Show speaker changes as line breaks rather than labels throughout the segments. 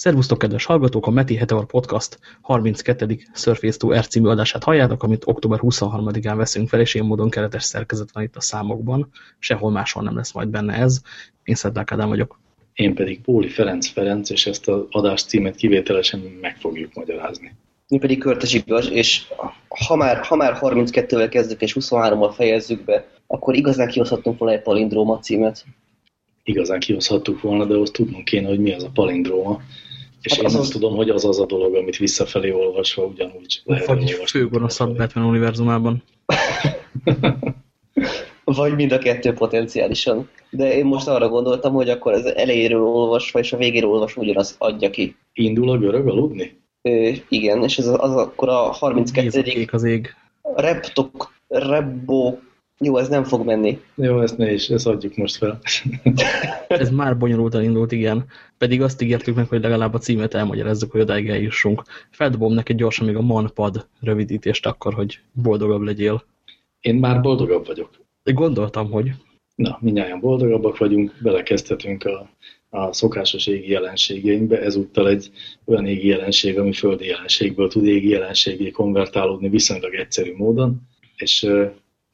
Szervusztok, kedves hallgatók! A Meti Heteor Podcast 32. Surface 2 R című adását halljátok, amit október 23-án veszünk fel, és ilyen módon keretes szerkezet van itt a számokban. Sehol máshol nem lesz majd benne ez. Én Szedlák Ádám vagyok.
Én pedig Póli Ferenc Ferenc, és ezt az adás címet kivételesen meg fogjuk magyarázni.
Mi pedig Körtes Igaz, és ha már, ha már 32-vel kezdjük és 23-mal fejezzük be, akkor igazán kihozhatunk volna egy palindróma címet.
Igazán kihozhattuk volna, de azt tudnunk kéne, hogy mi az a palindróma és hát én azt tudom, hogy az az a dolog, amit visszafelé olvasva ugyanúgy
lehet Vagy főgonoszabb Batman univerzumában.
Vagy mind a kettő potenciálisan. De én most arra gondoltam, hogy akkor az elejéről olvasva és a végéről olvasva ugyanaz adja ki.
Indul a görög aludni?
Ö, igen, és ez az, az akkor a 32.
Kék az ég.
Reptok, Rebbo jó, ez nem fog menni.
Jó, ezt ne is, ezt adjuk most fel.
ez már bonyolultan indult, igen. Pedig azt ígértük meg, hogy legalább a címet elmagyarázzuk, hogy odáig eljussunk. Feldobom neked gyorsan még a manpad rövidítést akkor, hogy boldogabb legyél.
Én már boldogabb vagyok.
Gondoltam, hogy...
Na, mindjárt boldogabbak vagyunk, belekezdhetünk a, a szokásos égi jelenségeinkbe. Ezúttal egy olyan égi jelenség, ami földi jelenségből tud égi jelenségé konvertálódni viszonylag egyszerű módon, és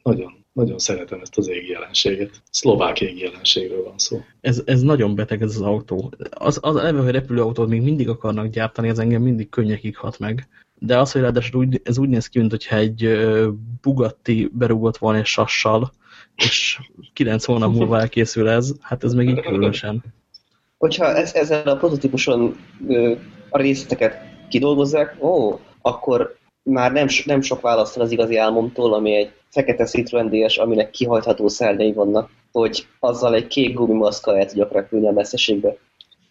nagyon nagyon szeretem ezt az égi jelenséget. Szlovák égi jelenségről van szó.
Ez, ez nagyon beteg ez az autó. Az, az eleve, hogy repülőautót még mindig akarnak gyártani, ez engem mindig könnyekig hat meg. De az, hogy ráadásul úgy, ez úgy néz ki, mintha egy Bugatti berúgott volna egy sassal, és kilenc hónap múlva elkészül ez, hát ez meg így különösen.
Hogyha ez, ezzel a prototípuson a részleteket kidolgozzák, ó, akkor már nem, nem sok válaszol az igazi álmomtól, ami egy fekete Citroen DS, aminek kihajtható szárnyai vannak, hogy azzal egy kék gumimaszka el tudjak repülni a messzeségbe.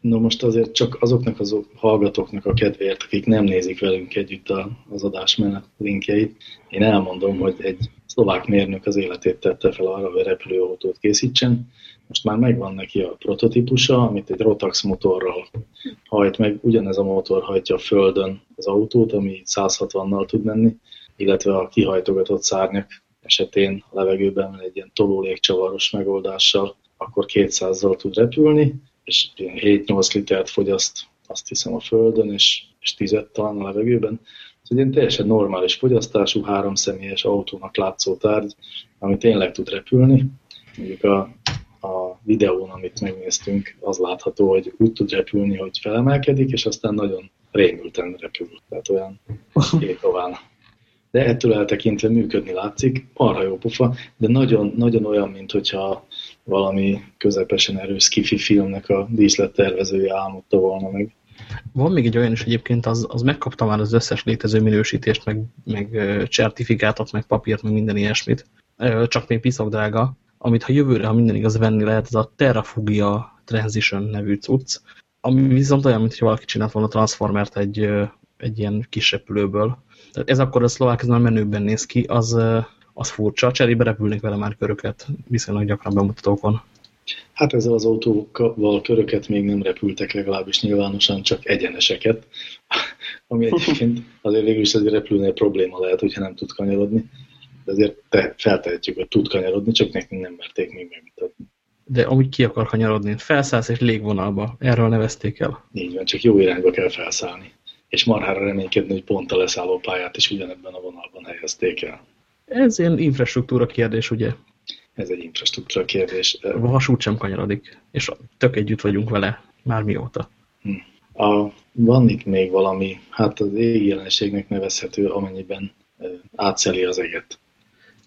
No most azért csak azoknak az hallgatóknak a kedvéért, akik nem nézik velünk együtt az adásmenet linkjeit, én elmondom, hogy egy szlovák mérnök az életét tette fel arra, hogy repülőautót készítsen. Most már megvan neki a prototípusa, amit egy Rotax motorral hajt meg. Ugyanez a motor hajtja a földön az autót, ami 160-nal tud menni, illetve a kihajtogatott szárnyak esetén a levegőben egy ilyen tolólégcsavaros megoldással, akkor 200-zal tud repülni, és 7-8 litert fogyaszt azt hiszem a földön, és, és 10 talán a levegőben. Ez egy ilyen teljesen normális fogyasztású, háromszemélyes autónak látszó tárgy, ami tényleg tud repülni. Mondjuk a, videón, amit megnéztünk, az látható, hogy úgy tud repülni, hogy felemelkedik, és aztán nagyon rémülten repül. Tehát olyan ékován de ettől eltekintve működni látszik, arra jó pofa, de nagyon, nagyon olyan, mint hogyha valami közepesen erős kifi filmnek a díszlettervezője álmodta volna meg.
Van még egy olyan is egyébként, az, az megkapta már az összes létező minősítést, meg, meg certifikátot, meg papírt, meg minden ilyesmit. Csak még piszok drága, amit ha jövőre, ha minden igaz venni lehet, ez a Terrafugia Transition nevű cucc, ami viszont olyan, mintha valaki csinált volna Transformert egy, egy ilyen kis repülőből, ez akkor a szlovák ez a menőben néz ki, az, az furcsa. Cserébe repülnek vele már köröket, viszonylag gyakran bemutatókon.
Hát ezzel az autóval köröket még nem repültek, legalábbis nyilvánosan csak egyeneseket, ami egyébként azért végül is azért repülnél probléma lehet, hogyha nem tud kanyarodni. De azért te feltehetjük, hogy tud kanyarodni, csak nekünk nem merték még megmutatni.
De amúgy ki akar kanyarodni? Felszállsz és légvonalba. Erről nevezték el.
Így van, csak jó irányba kell felszállni és marhára reménykedni, hogy pont a leszálló pályát is ugyanebben a vonalban helyezték el.
Ez ilyen infrastruktúra kérdés, ugye?
Ez egy infrastruktúra kérdés.
A vasút sem kanyarodik, és tök együtt vagyunk vele már mióta.
Hm. A, van itt még valami, hát az égi jelenségnek nevezhető, amennyiben átszeli az eget.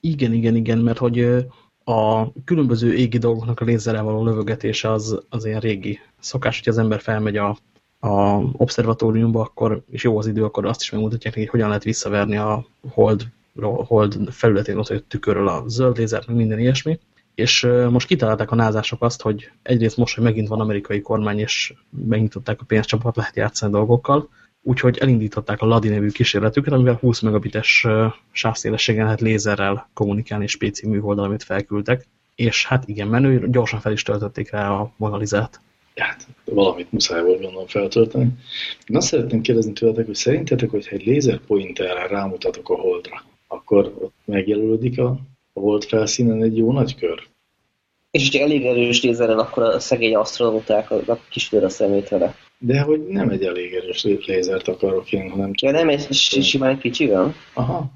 Igen, igen, igen, mert hogy a különböző égi dolgoknak a lézerrel való lövögetése az, az ilyen régi szokás, hogy az ember felmegy a a obszervatóriumba, akkor, és jó az idő, akkor azt is megmutatják hogy hogyan lehet visszaverni a hold, hold felületén ott, hogy tükörről a zöld lézert, meg minden ilyesmi. És most kitalálták a názások azt, hogy egyrészt most, hogy megint van amerikai kormány, és megnyitották a pénzcsapat, lehet játszani dolgokkal, úgyhogy elindították a Ladi nevű kísérletüket, amivel 20 megabites sávszélességen lehet lézerrel kommunikálni és PC műholdal, amit felküldtek. És hát igen, menő, gyorsan fel is töltötték rá a monalizát
hát valamit muszáj volt gondolom feltölteni. Én azt szeretném kérdezni tőletek, hogy szerintetek, hogyha egy lézerpointerrel rámutatok a holdra, akkor ott megjelölődik a, a hold felszínen egy jó nagy kör?
És hogyha elég erős lézeren, akkor a szegény asztronautáknak kis a szemét vele.
De hogy nem egy elég erős lézert akarok én, hanem
csak... Ja, nem egy simán kicsivel?
Aha.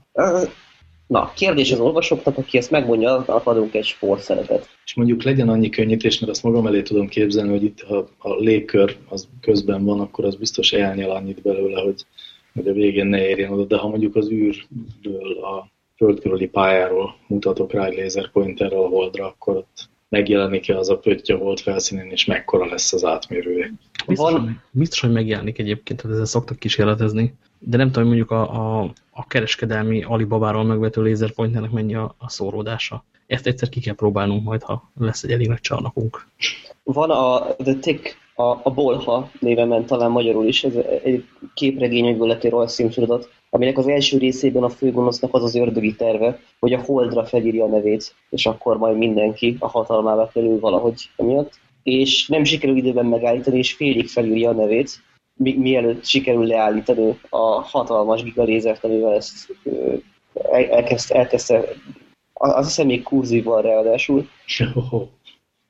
Na, kérdés az olvasóknak, aki ezt megmondja, adunk egy sportszerepet.
És mondjuk legyen annyi könnyítés, mert azt magam elé tudom képzelni, hogy itt ha a légkör az közben van, akkor az biztos elnyel annyit belőle, hogy, hogy a végén ne érjen oda. De ha mondjuk az űrből, a földkörüli pályáról mutatok rá egy lézerpointerrel a holdra, akkor ott megjelenik-e az a pötty a hold felszínén, és mekkora lesz az átmérője.
Biztos, Van... biztos hogy megjelenik egyébként, hogy ezzel szoktak kísérletezni, de nem tudom, mondjuk a, a, a kereskedelmi Alibabáról megvető lézerpointernek mennyi a, a szóródása. Ezt egyszer ki kell próbálnunk majd, ha lesz egy elég nagy csarnokunk.
Van a The Tick, a, a Bolha néven ment talán magyarul is, ez egy képregényekből lett egy rajzszínsorozat, aminek az első részében a főgonosznak az az ördögi terve, hogy a Holdra felírja a nevét, és akkor majd mindenki a hatalmába kerül valahogy emiatt. És nem sikerül időben megállítani, és félig felírja a nevét, mi, mielőtt sikerül leállítani a hatalmas gigalézert, amivel ezt elkezdte, elkezdte azt hiszem még kurzív van ráadásul.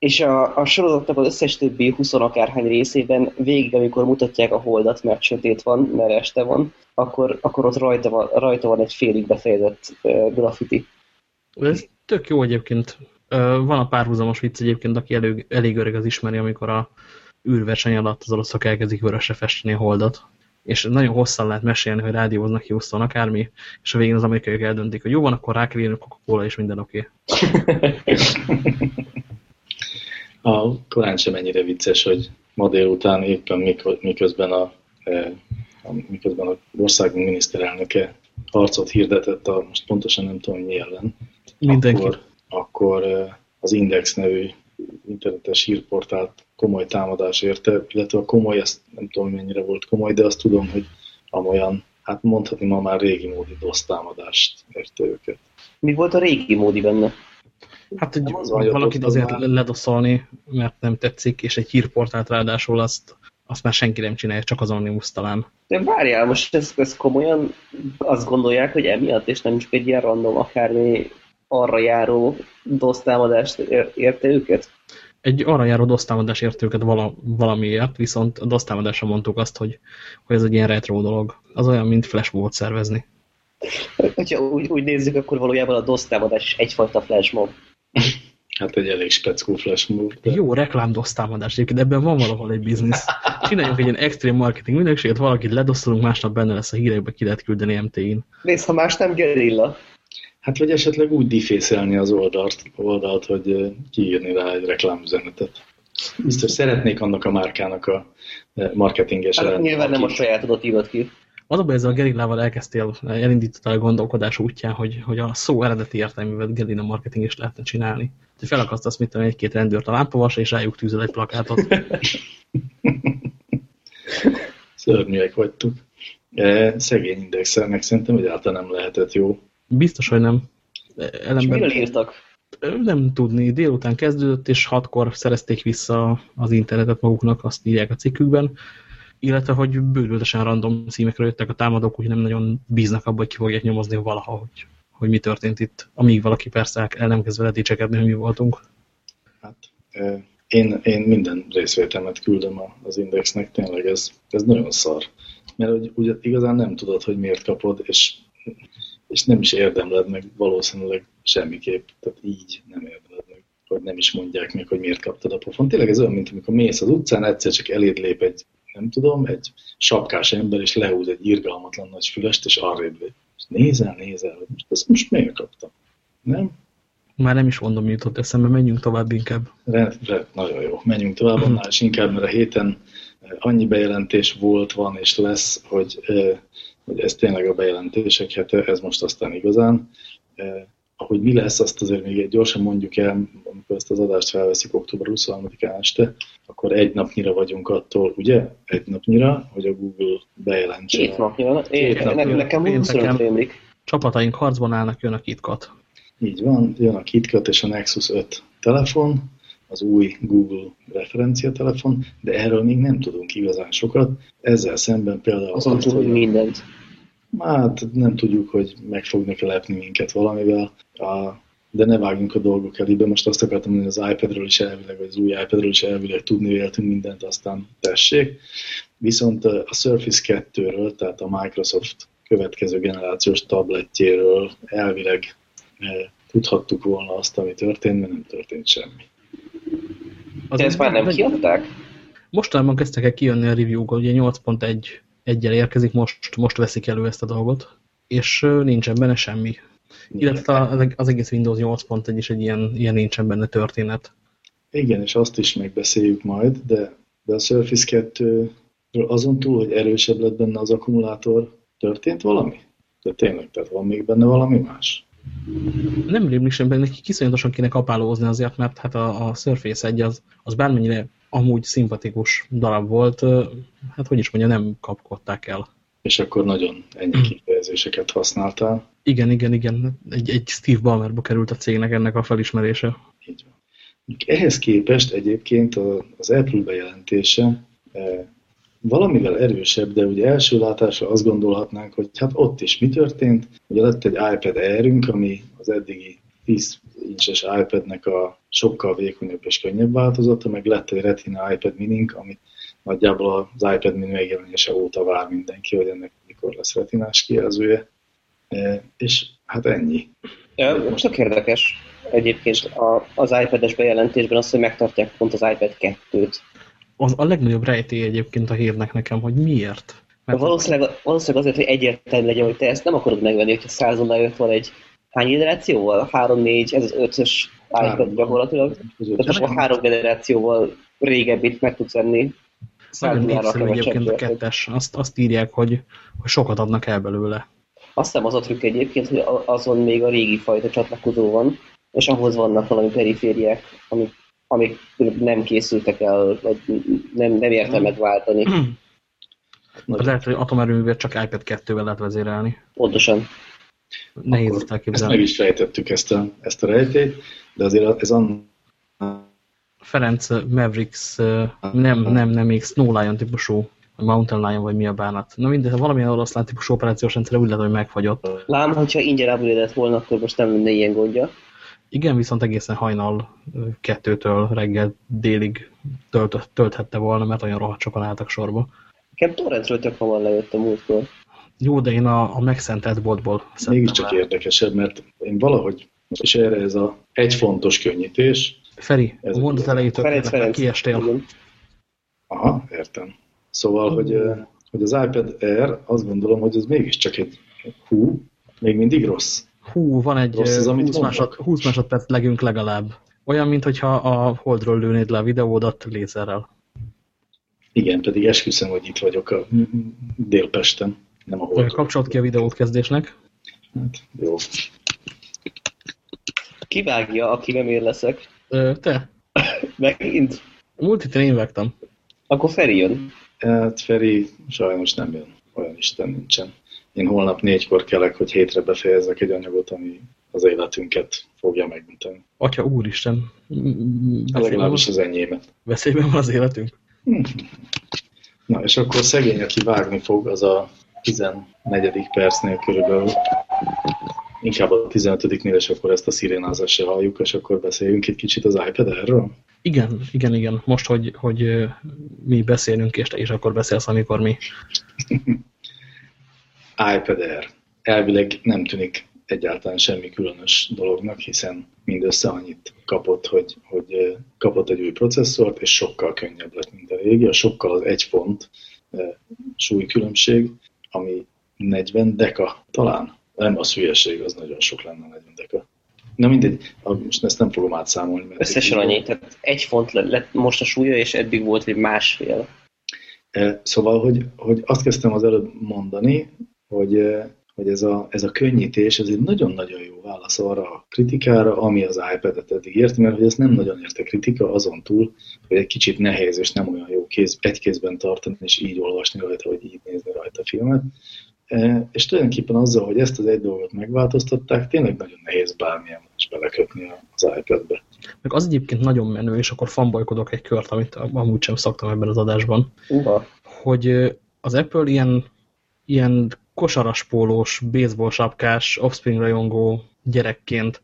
És a, a sorozatnak az összes többi 20 akárhány részében végig, amikor mutatják a holdat, mert sötét van, mert este van, akkor, akkor ott rajta van, rajta van egy félig befejezett uh, graffiti.
Ez tök jó egyébként. Uh, van a párhuzamos vicc egyébként, aki elég, elég öreg az ismeri, amikor a űrverseny alatt az oroszok elkezdik vörösre festeni a holdat. És nagyon hosszan lehet mesélni, hogy rádióznak Houston akármi, és a végén az amerikaiak eldöntik, hogy jó van, akkor rá kell Coca-Cola, és minden oké. Okay.
a korán sem ennyire vicces, hogy ma délután éppen miközben a, e, a miközben a országunk miniszterelnöke harcot hirdetett, a, most pontosan nem tudom, mi ellen,
Mindenki.
Akkor, akkor e, az Index nevű internetes hírportált komoly támadás érte, illetve a komoly, ezt nem tudom, mennyire volt komoly, de azt tudom, hogy amolyan, hát mondhatni ma már régi módi DOS támadást érte őket.
Mi volt a régi módi benne?
Hát, hogy valakit azért már... ledoszolni, mert nem tetszik, és egy hírportált ráadásul azt, azt már senki nem csinálja, csak az Anonymous talán.
De várjál, most ez, ez komolyan azt gondolják, hogy emiatt, és nem csak egy ilyen random akármi arra járó dosztámadást érte őket?
Egy arra járó dosztámadás érte őket vala, valamiért, viszont a dosztámadásra mondtuk azt, hogy, hogy ez egy ilyen retro dolog. Az olyan, mint flashmob szervezni.
Ha úgy, úgy nézzük, akkor valójában a dosztámadás is egyfajta flashmob.
Hát egy elég speckó flashmob.
De... Jó reklám dosztámadás, egyébként ebben van valahol egy biznisz. Csináljunk egy ilyen extrém marketing minőséget, valakit ledoszolunk, másnap benne lesz a hírekbe, ki lehet küldeni MT-n.
Nézd, ha más nem gerilla.
Hát vagy esetleg úgy difészelni az oldalt, oldalt hogy kiírni rá egy reklámüzenetet. Biztos szeretnék annak a márkának a marketinges
hát, Nyilván nem a sajátodat írod ki.
Az a ez a gerillával elkezdtél, elindítottál a gondolkodás útján, hogy, hogy a szó eredeti értelmével gerilla marketing is lehetne csinálni. Te felakasztasz, mit tudom, egy-két rendőrt a lámpavas, és rájuk tűzöl egy plakátot.
Szörnyűek vagytuk. Szegény indexelnek szerintem egyáltalán nem lehetett jó.
Biztos, hogy nem.
Ellenben, és miről írtak?
Nem tudni. Délután kezdődött, és hatkor szerezték vissza az internetet maguknak, azt írják a cikkükben. Illetve, hogy bőrültesen random címekről jöttek a támadók, úgy nem nagyon bíznak abban, hogy ki fogják nyomozni valaha, hogy, hogy mi történt itt. Amíg valaki persze el nem kezd vele dicsekedni, hogy mi voltunk.
Hát, én, én minden részvételmet küldöm az Indexnek, tényleg ez, ez nagyon szar. Mert ugye igazán nem tudod, hogy miért kapod, és és nem is érdemled meg valószínűleg semmiképp, tehát így nem érdemled meg, hogy nem is mondják meg, hogy miért kaptad a pofon. Tényleg ez olyan, mint amikor mész az utcán, egyszer csak eléd lép egy, nem tudom, egy sapkás ember, és lehúz egy irgalmatlan nagy fülest, és arrébb. És nézel, nézel, hogy most ezt most miért kaptam? Nem?
Már nem is mondom, jutott eszembe, menjünk tovább inkább.
Re, re, nagyon jó, menjünk tovább, annál is inkább, mert a héten annyi bejelentés volt, van és lesz, hogy hogy ez tényleg a bejelentések hete, ez most aztán igazán. Ahogy mi lesz, azt azért még egy gyorsan mondjuk el, amikor ezt az adást felveszik október 23-án este, akkor egy napnyira vagyunk attól, ugye? Egy napnyira, hogy a Google bejelentse.
Két napnyira. Két napnyira. Nekem 25 rémlik.
Csapataink harcban állnak, jön a KitKat.
Így van, jön a KitKat és a Nexus 5 telefon, az új Google referenciatelefon, de erről még nem tudunk igazán sokat. Ezzel szemben például...
Azon azt, hogy mindent.
Hát nem tudjuk, hogy meg fognak -e lepni minket valamivel. A, de ne vágjunk a dolgok elébe. Most azt akartam mondani, hogy az iPad-ről is elvileg, vagy az új iPad-ről is elvileg tudni véltünk mindent, aztán tessék. Viszont a Surface 2-ről, tehát a Microsoft következő generációs tabletjéről elvileg tudhattuk volna azt, ami történt, mert nem történt semmi.
Az ezt már nem kiadták?
Mostanában kezdtek el kijönni a review-k, ugye 8.1 egyel érkezik, most, most veszik elő ezt a dolgot, és nincsen benne semmi. Illetve az egész Windows 8.1 is egy ilyen, ilyen nincsen benne történet.
Igen, és azt is megbeszéljük majd, de, de a Surface 2 azon túl, hogy erősebb lett benne az akkumulátor, történt valami? De tényleg, tehát van még benne valami más?
Nem rémlik sem, neki kiszonyatosan kéne kapálózni azért, mert hát a, a Surface 1 az, az bármennyire amúgy szimpatikus darab volt, hát hogy is mondja, nem kapkodták el.
És akkor nagyon ennyi kifejezéseket használtál.
Igen, igen, igen. Egy, egy Steve Ballmerba került a cégnek ennek a felismerése. Így van.
Ehhez képest egyébként az Apple bejelentése valamivel erősebb, de ugye első látásra azt gondolhatnánk, hogy hát ott is mi történt. Ugye lett egy iPad Airünk, ami az eddigi 10 incses iPadnek a sokkal vékonyabb és könnyebb változata, meg lett egy Retina iPad minink, amit nagyjából az iPad mini megjelenése óta vár mindenki, hogy ennek mikor lesz retinás kijelzője. E, és hát ennyi.
Ja, most tök érdekes egyébként az iPad-es bejelentésben az, hogy megtartják pont az iPad 2-t
az a legnagyobb rejtély egyébként a hírnek nekem, hogy miért.
Mert valószínűleg, valószínűleg azért, hogy egyértelmű legyen, hogy te ezt nem akarod megvenni, hogyha százonnal jött van egy hány generációval? Három, négy, ez az ötös iPad gyakorlatilag. Tehát most a három generációval régebbit meg tudsz venni.
Nagyon népszerű egyébként a kettes. Azt, azt írják, hogy, hogy sokat adnak el belőle.
Azt hiszem az a trükk egyébként, hogy azon még a régi fajta csatlakozó van, és ahhoz vannak valami perifériák, amik amik nem készültek el, vagy nem, nem értem hmm. megváltani. Hmm.
Lehet, hogy atomerőművet csak iPad 2-vel lehet vezérelni.
Pontosan.
Nehéz Akkor ezt elképzelni.
Ezt meg is fejtettük ezt a, ezt a rejtét, de azért ez a...
Ferenc Mavericks, nem, nem, nem még Snow Lion típusú Mountain Lion, vagy mi a bánat. Na mindegy, ha valamilyen oroszlán típusú operációs rendszer úgy lehet, hogy megfagyott.
Lám, hogyha ingyen upgrade volna, akkor most nem lenne ilyen gondja.
Igen, viszont egészen hajnal kettőtől reggel délig tölt, tölthette volna, mert olyan rohadt sokan álltak sorba.
Nekem torrentről tök hamar lejött a múltkor.
Jó, de én a, a megszentelt boltból
Mégiscsak le. érdekesebb, mert én valahogy, és erre ez a egy fontos könnyítés.
Feri, ez a mondat elejétől Ferenc, Ferenc, kiestél.
Aha, értem. Szóval, mm. hogy, hogy az iPad Air, azt gondolom, hogy ez mégiscsak egy hú, még mindig rossz.
Hú, van egy Rossz az, 20, másod, 20 másodperc legünk legalább. Olyan, mintha a holdról lőnéd le a videódat lézerrel.
Igen, pedig esküszöm, hogy itt vagyok a Délpesten, nem a holdról.
Kapcsolt ki a videót kezdésnek.
Hát, jó.
Kivágja, aki nem én leszek.
Ö, te.
Megint?
Múlt héten én vágtam.
Akkor Feri jön.
Hát Feri sajnos nem jön. Olyan Isten nincsen. Én holnap négykor kelek, hogy hétre befejezzek egy anyagot, ami az életünket fogja megmutatni.
Atya úristen!
Legalábbis az enyémet.
Veszélyben van az életünk? Hm.
Na, és akkor szegény, aki vágni fog, az a 14. percnél körülbelül, inkább a 15-nél, és akkor ezt a szirénázást se halljuk, és akkor beszéljünk egy kicsit az iPad erről.
Igen, igen, igen. Most, hogy, hogy mi beszélünk, és te is akkor beszélsz, amikor mi.
iPad Air. Elvileg nem tűnik egyáltalán semmi különös dolognak, hiszen mindössze annyit kapott, hogy, hogy kapott egy új processzort, és sokkal könnyebb lett, mint a régi. A sokkal az egy font súlykülönbség, ami 40 deka talán. Nem, az hülyeség, az nagyon sok lenne 40 deka. Na mindegy, most ezt nem fogom átszámolni.
Mert Összesen annyi, tehát egy font lett most a súlya, és eddig volt egy másfél.
Szóval, hogy, hogy azt kezdtem az előbb mondani, hogy, hogy ez, a, ez a könnyítés ez egy nagyon-nagyon jó válasz arra a kritikára, ami az iPad-et eddig ért, mert hogy ez nem nagyon érte kritika azon túl, hogy egy kicsit nehéz és nem olyan jó kéz, egy kézben tartani, és így olvasni rajta, vagy így nézni rajta a filmet. És tulajdonképpen azzal, hogy ezt az egy dolgot megváltoztatták, tényleg nagyon nehéz bármilyen más belekötni az iPad-be.
Meg az egyébként nagyon menő, és akkor fanbolykodok egy kört, amit amúgy sem szoktam ebben az adásban,
uh-huh.
hogy az Apple ilyen, ilyen kosaraspólós, baseball sapkás, offspring rajongó gyerekként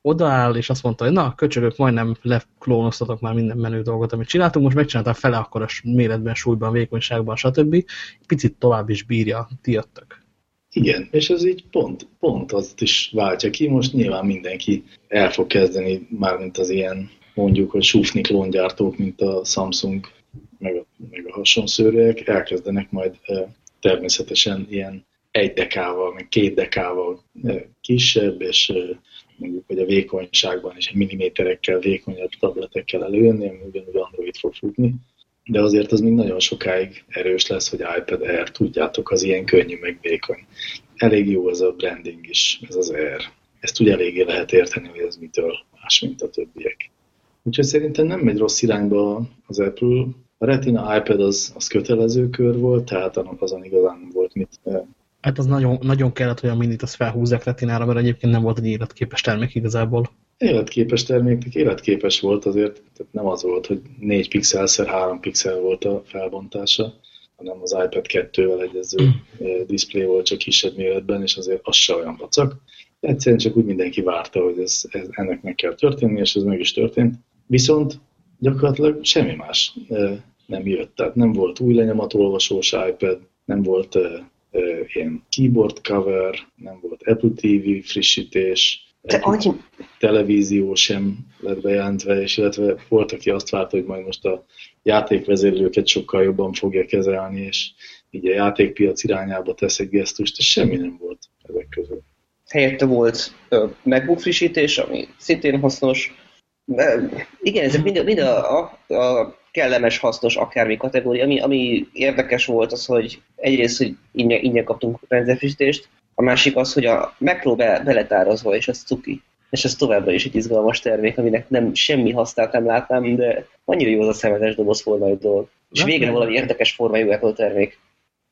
odaáll, és azt mondta, hogy na, köcsögök, majdnem leklónoztatok már minden menő dolgot, amit csináltunk, most megcsináltam fele akkor a méretben, súlyban, vékonyságban, stb. Picit tovább is bírja, ti jöttök.
Igen, és ez így pont, pont azt is váltja ki. Most nyilván mindenki el fog kezdeni, mármint az ilyen mondjuk, hogy sufni klóngyártók, mint a Samsung, meg a, meg a hasonszőrűek, elkezdenek majd e, természetesen ilyen egy dekával, meg két dekával kisebb, és mondjuk, hogy a vékonyságban is milliméterekkel vékonyabb tabletekkel előjönni, ami ugyanúgy Android fog futni. De azért az még nagyon sokáig erős lesz, hogy iPad Air, tudjátok, az ilyen könnyű, meg vékony. Elég jó ez a branding is, ez az Air. Ezt úgy eléggé lehet érteni, hogy ez mitől más, mint a többiek. Úgyhogy szerintem nem megy rossz irányba az Apple. A Retina iPad az, az kötelező kör volt, tehát annak azon igazán volt mit
Hát az nagyon, nagyon kellett, hogy a minit azt felhúzzák retinára, mert egyébként nem volt egy életképes termék igazából.
Életképes terméknek életképes volt azért, tehát nem az volt, hogy 4 pixelszer 3 pixel volt a felbontása, hanem az iPad 2-vel egyező mm. display volt csak kisebb méretben, és azért az se olyan vacak. Egyszerűen csak úgy mindenki várta, hogy ez, ez, ennek meg kell történni, és ez meg is történt. Viszont gyakorlatilag semmi más nem jött. Tehát nem volt új lenyomatolvasós iPad, nem volt ilyen keyboard cover, nem volt Apple TV frissítés,
De annyi...
televízió sem lett bejelentve, és illetve volt, aki azt várta, hogy majd most a játékvezérlőket sokkal jobban fogja kezelni, és így a játékpiac irányába tesz egy gesztust, és semmi nem volt ezek között.
Helyette volt MacBook frissítés, ami szintén hasznos. De igen, ezek mind, mind a, a, a kellemes, hasznos akármi kategória. Ami, ami érdekes volt az, hogy egyrészt, hogy ingyen, ingyen kaptunk rendszerfrissítést, a másik az, hogy a Macro be, beletárazva, és az cuki. És ez továbbra is egy izgalmas termék, aminek nem semmi hasznát nem látnám, de annyira jó az a szemetes doboz formájú dolog. És végre valami érdekes formájú Apple termék.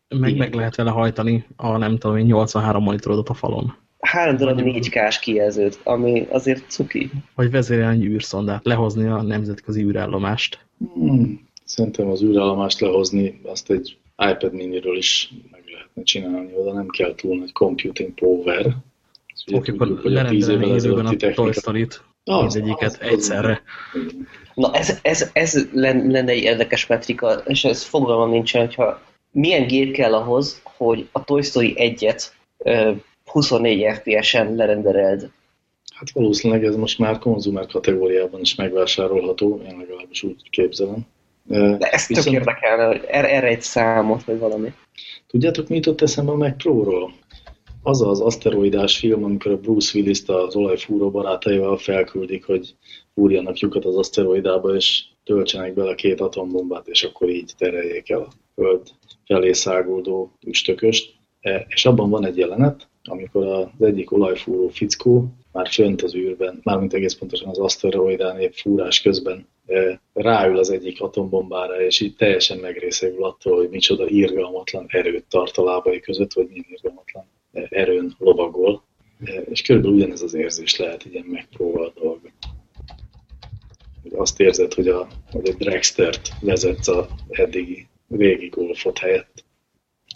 Meg, meg lehet vele hajtani a nem tudom én 83 monitorodot a falon.
Három darab 4K-s kijelzőt, ami azért cuki.
Vagy vezérelni űrszondát, lehozni a nemzetközi űrállomást.
Hmm. Szerintem az űrállomást lehozni, azt egy iPad miniről is meg lehetne csinálni, oda nem kell túl nagy computing power.
Oké, akkor lerendelni időben a Toy Story-t, mindegyiket egyszerre.
Na ez, ez, ez lenne egy érdekes metrika, és ez fogalmam nincsen, hogyha milyen gép kell ahhoz, hogy a Toy Story 1-et 24 FPS-en lerendereld.
Hát valószínűleg ez most már konzumer kategóriában is megvásárolható, én legalábbis úgy képzelem.
De ez Viszont... tök érdekelne, hogy erre, erre egy számot, vagy valami.
Tudjátok, mi jutott eszembe a Mac Pro-ról? Az az aszteroidás film, amikor a Bruce Willis-t az olajfúró barátaival felküldik, hogy fúrjanak lyukat az aszteroidába, és töltsenek bele két atombombát, és akkor így tereljék el a Föld felé száguldó üstököst. E, és abban van egy jelenet, amikor az egyik olajfúró fickó már fönt az űrben, mármint egész pontosan az aszteroidán épp fúrás közben e, ráül az egyik atombombára, és így teljesen megrészegül attól, hogy micsoda irgalmatlan erőt tart a lábai között, vagy milyen irgalmatlan e, erőn lovagol. És körülbelül ugyanez az érzés lehet ilyen megpróbál dolog. Azt érzed, hogy a, hogy a Dragster-t vezetsz a eddigi régi golfot helyett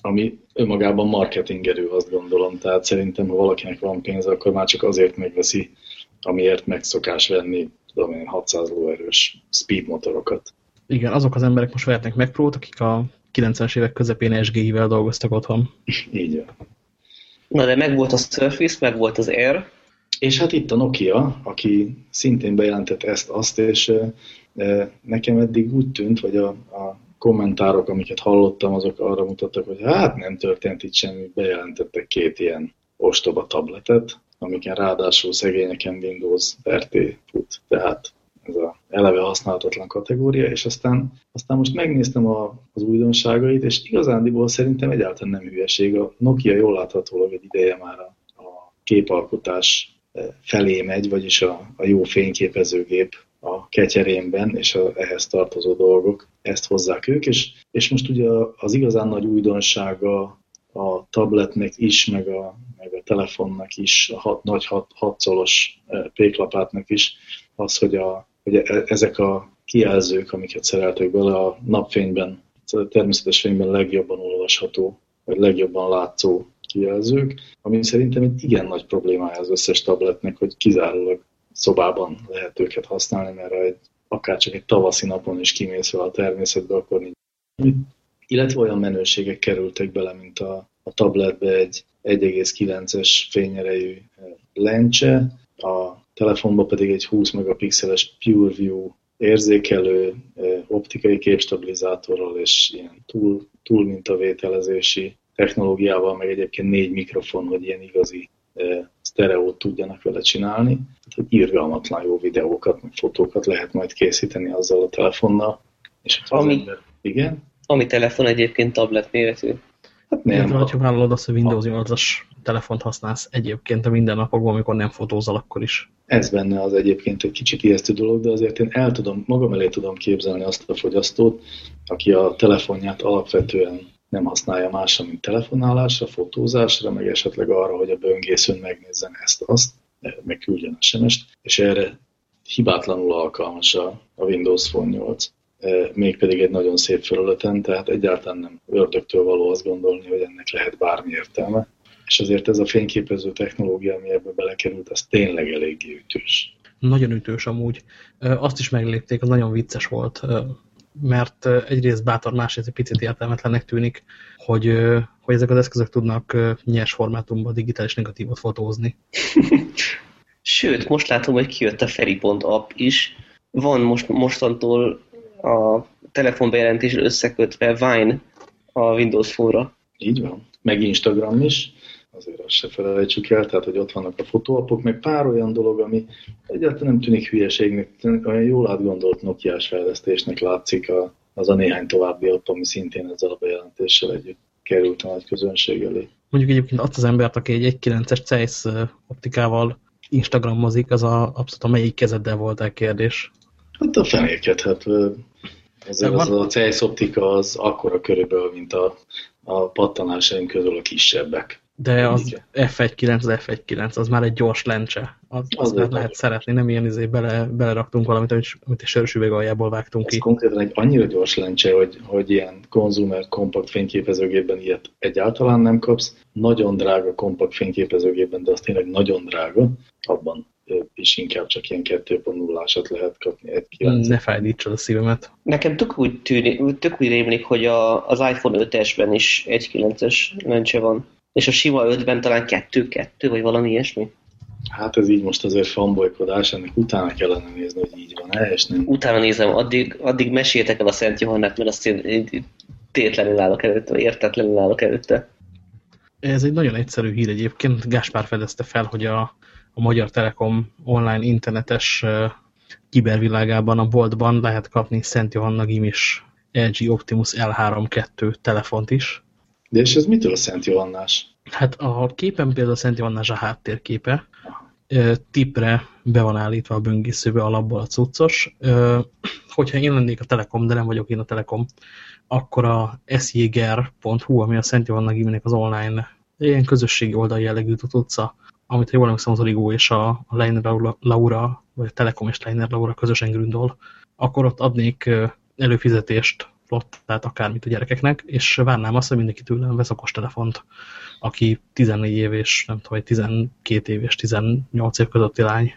ami önmagában marketingerő, azt gondolom. Tehát szerintem, ha valakinek van pénze, akkor már csak azért megveszi, amiért megszokás venni, tudom én, 600 lóerős speed motorokat.
Igen, azok az emberek most vehetnek meg prót, akik a 90-es évek közepén SGI-vel dolgoztak otthon.
Így van.
Na de meg volt a Surface, meg volt az Air.
És hát itt a Nokia, aki szintén bejelentett ezt, azt, és nekem eddig úgy tűnt, hogy a, a kommentárok, amiket hallottam, azok arra mutattak, hogy hát nem történt itt semmi, bejelentettek két ilyen ostoba tabletet, amiken ráadásul szegényeken Windows RT fut, tehát ez a eleve használhatatlan kategória, és aztán, aztán most megnéztem a, az újdonságait, és igazándiból szerintem egyáltalán nem hülyeség. A Nokia jól láthatólag egy ideje már a, a képalkotás eh, felé megy, vagyis a, a jó fényképezőgép a ketyerénben, és a, ehhez tartozó dolgok, ezt hozzák ők, és, és most ugye az igazán nagy újdonsága a tabletnek is, meg a, meg a telefonnak is, a hat, nagy hat, hatszolos e, péklapátnak is, az, hogy, a, hogy e, ezek a kijelzők, amiket szereltek bele a napfényben, a természetes fényben legjobban olvasható, vagy legjobban látszó kijelzők, ami szerintem egy igen nagy problémája az összes tabletnek, hogy kizárólag szobában lehet őket használni, mert egy, akár csak egy tavaszi napon is kimész vele a természetbe, akkor nincs. Illetve olyan menőségek kerültek bele, mint a, a tabletbe egy 1,9-es fényerejű lencse, a telefonban pedig egy 20 megapixeles PureView érzékelő optikai képstabilizátorral és ilyen túl, túl mintavételezési technológiával, meg egyébként négy mikrofon, hogy ilyen igazi sztereót tudjanak vele csinálni. Tehát irgalmatlan jó videókat, meg fotókat lehet majd készíteni azzal a telefonnal. És
ami, ember...
Igen?
Ami telefon egyébként tablet méretű.
Hát nem. Illetve, ha vállalod azt, hogy Windows 8-as telefont használsz egyébként a mindennapokban, amikor nem fotózol, akkor is.
Ez benne az egyébként egy kicsit ijesztő dolog, de azért én el tudom, magam elé tudom képzelni azt a fogyasztót, aki a telefonját alapvetően nem használja másra, mint telefonálásra, fotózásra, meg esetleg arra, hogy a böngészőn megnézzen ezt-azt, meg küldjen SMS-t, és erre hibátlanul alkalmas a, a Windows Phone 8 mégpedig egy nagyon szép felületen, tehát egyáltalán nem ördögtől való azt gondolni, hogy ennek lehet bármi értelme. És azért ez a fényképező technológia, ami ebbe belekerült, az tényleg eléggé ütős.
Nagyon ütős amúgy. Azt is meglépték, az nagyon vicces volt, mert egyrészt bátor, másrészt egy picit értelmetlennek tűnik, hogy, hogy ezek az eszközök tudnak nyers formátumban digitális negatívot fotózni.
Sőt, most látom, hogy kijött a Ferry.app is. Van most, mostantól a telefonbejelentéssel összekötve Vine a Windows Phone-ra.
Így van. Meg Instagram is, azért azt se felejtsük el, tehát hogy ott vannak a fotóapok, meg pár olyan dolog, ami egyáltalán nem tűnik hülyeségnek, olyan jól átgondolt Nokia-s fejlesztésnek látszik a, az a néhány további app, ami szintén ezzel a bejelentéssel együtt került a nagy közönség elé.
Mondjuk egyébként azt az embert, aki egy 1.9-es Zeiss optikával Instagramozik, az a, abszolút a melyik kezeddel volt a kérdés.
Hát a fenéket, hát azért az a Zeiss optika az akkora körülbelül, mint a, a pattanásaink közül a kisebbek.
De az F1.9, az F1.9, az már egy gyors lencse. Az, az, az lehet, lehet szeretni, nem ilyen izé bele, beleraktunk valamit, amit, amit egy sörös üveg aljából vágtunk
ez ki. konkrétan egy annyira gyors lencse, hogy, hogy ilyen konzumer kompakt fényképezőgépben ilyet egyáltalán nem kapsz. Nagyon drága kompakt fényképezőgépben, de az tényleg nagyon drága. Abban és inkább csak ilyen 2.0-ásat lehet kapni. Egy
9. Ne fájdítsad a szívemet.
Nekem tök úgy, tűnik, tök úgy rémlik, hogy a, az iPhone 5-esben is 1.9-es lencse van. És a sima 5-ben talán 2-2, vagy valami ilyesmi.
Hát ez így most azért fanbolykodás, ennek utána kellene nézni, hogy így van-e, és nem.
Utána nézem, addig, addig meséltek el a Szent Johannát, mert azt én, én tétlenül állok előtte, vagy értetlenül állok előtte.
Ez egy nagyon egyszerű hír egyébként. Gáspár fedezte fel, hogy a, a Magyar Telekom online internetes kibervilágában, a boltban lehet kapni Szent Johanna Gimis LG Optimus L3.2 telefont is.
De és ez mitől a Szent Johannás?
Hát a képen például a Szent Johannás a háttérképe, tipre be van állítva a böngészőbe alapból a cuccos. Hogyha én lennék a Telekom, de nem vagyok én a Telekom, akkor a sjger.hu, ami a Szent Johanna Giminek az online ilyen közösségi oldal jellegű tudca, amit jól emlékszem az Origo és a Leiner Laura, vagy a Telekom és Leiner Laura közösen gründol, akkor ott adnék előfizetést flottát, akármit a gyerekeknek, és várnám azt, hogy mindenki tőlem vesz okostelefont, aki 14 év és nem tudom, 12 év és 18 év közötti lány.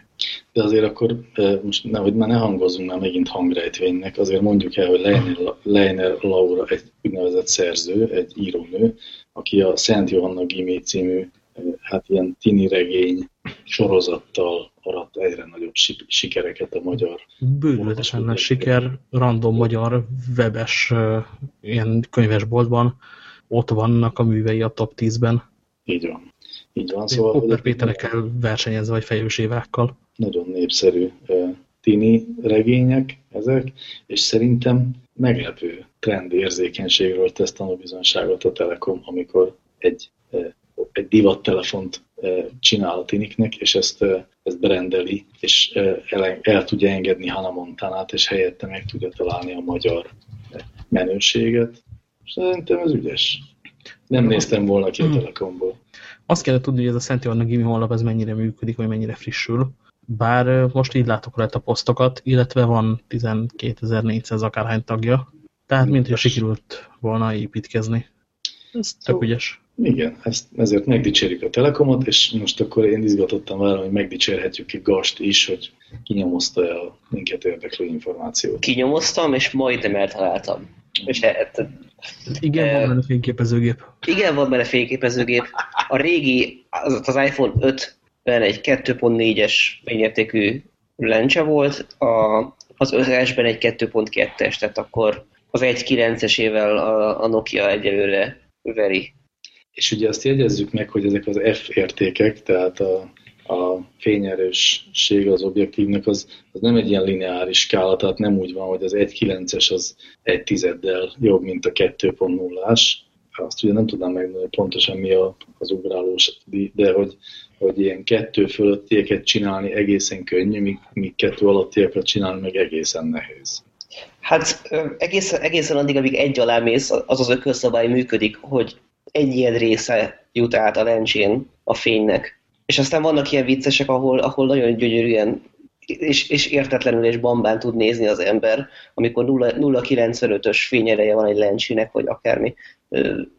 De azért akkor most ne, hogy már ne hangozzunk már megint hangrejtvénynek, azért mondjuk el, hogy Leiner, Leiner Laura egy úgynevezett szerző, egy írónő, aki a Szent Johanna Gimi című hát ilyen tini regény sorozattal arat egyre nagyobb sikereket a magyar.
Bővületesen nagy siker, random magyar webes ilyen könyvesboltban, ott vannak a művei a top 10-ben.
Így van. Így van.
Szóval, Popper Péterekkel versenyezve, vagy fejős évákkal.
Nagyon népszerű tini regények ezek, és szerintem meglepő trend érzékenységről tesz tanúbizonságot a Telekom, amikor egy egy divattelefont csinál a tiniknek, és ezt, ezt berendeli, és el, el tudja engedni Hannah Montanát, és helyette meg tudja találni a magyar menőséget. Szerintem ez ügyes. Nem néztem volna ki a Telekomból.
Azt kellett tudni, hogy ez a Szent Johanna Gimi honlap ez mennyire működik, vagy mennyire frissül. Bár most így látok rajta posztokat, illetve van 12.400 akárhány tagja. Tehát, mint hogy sikerült volna építkezni. Ez tök ügyes
Igen, ezt, ezért megdicsérjük a Telekomot, és most akkor én izgatottam várom, hogy megdicsérhetjük ki Gast is, hogy kinyomozta a minket érdeklő információt.
Kinyomoztam, és majdnem eltaláltam. És e,
igen, e, van benne fényképezőgép.
Igen, van benne fényképezőgép. A régi, az, az iPhone 5-ben egy 2.4-es fényértékű lencse volt, a, az 5-esben egy 2.2-es, tehát akkor az 1.9-esével a, a Nokia egyelőre veri.
És ugye azt jegyezzük meg, hogy ezek az F értékek, tehát a, a fényerősség az objektívnek, az, az nem egy ilyen lineáris skála, tehát nem úgy van, hogy az 1.9-es az egy tizeddel jobb, mint a 2.0-ás. Azt ugye nem tudnám megmondani pontosan mi a, az ugrálós, de hogy, hogy ilyen kettő fölöttieket csinálni egészen könnyű, míg, míg kettő alattiakat csinálni meg egészen nehéz.
Hát egészen, egészen addig, amíg egy alá mész, az az ökölszabály működik, hogy egy ilyen része jut át a lencsén a fénynek. És aztán vannak ilyen viccesek, ahol, ahol nagyon gyönyörűen és, és értetlenül és bambán tud nézni az ember, amikor 0,95-ös fényereje van egy lencsének, vagy akármi.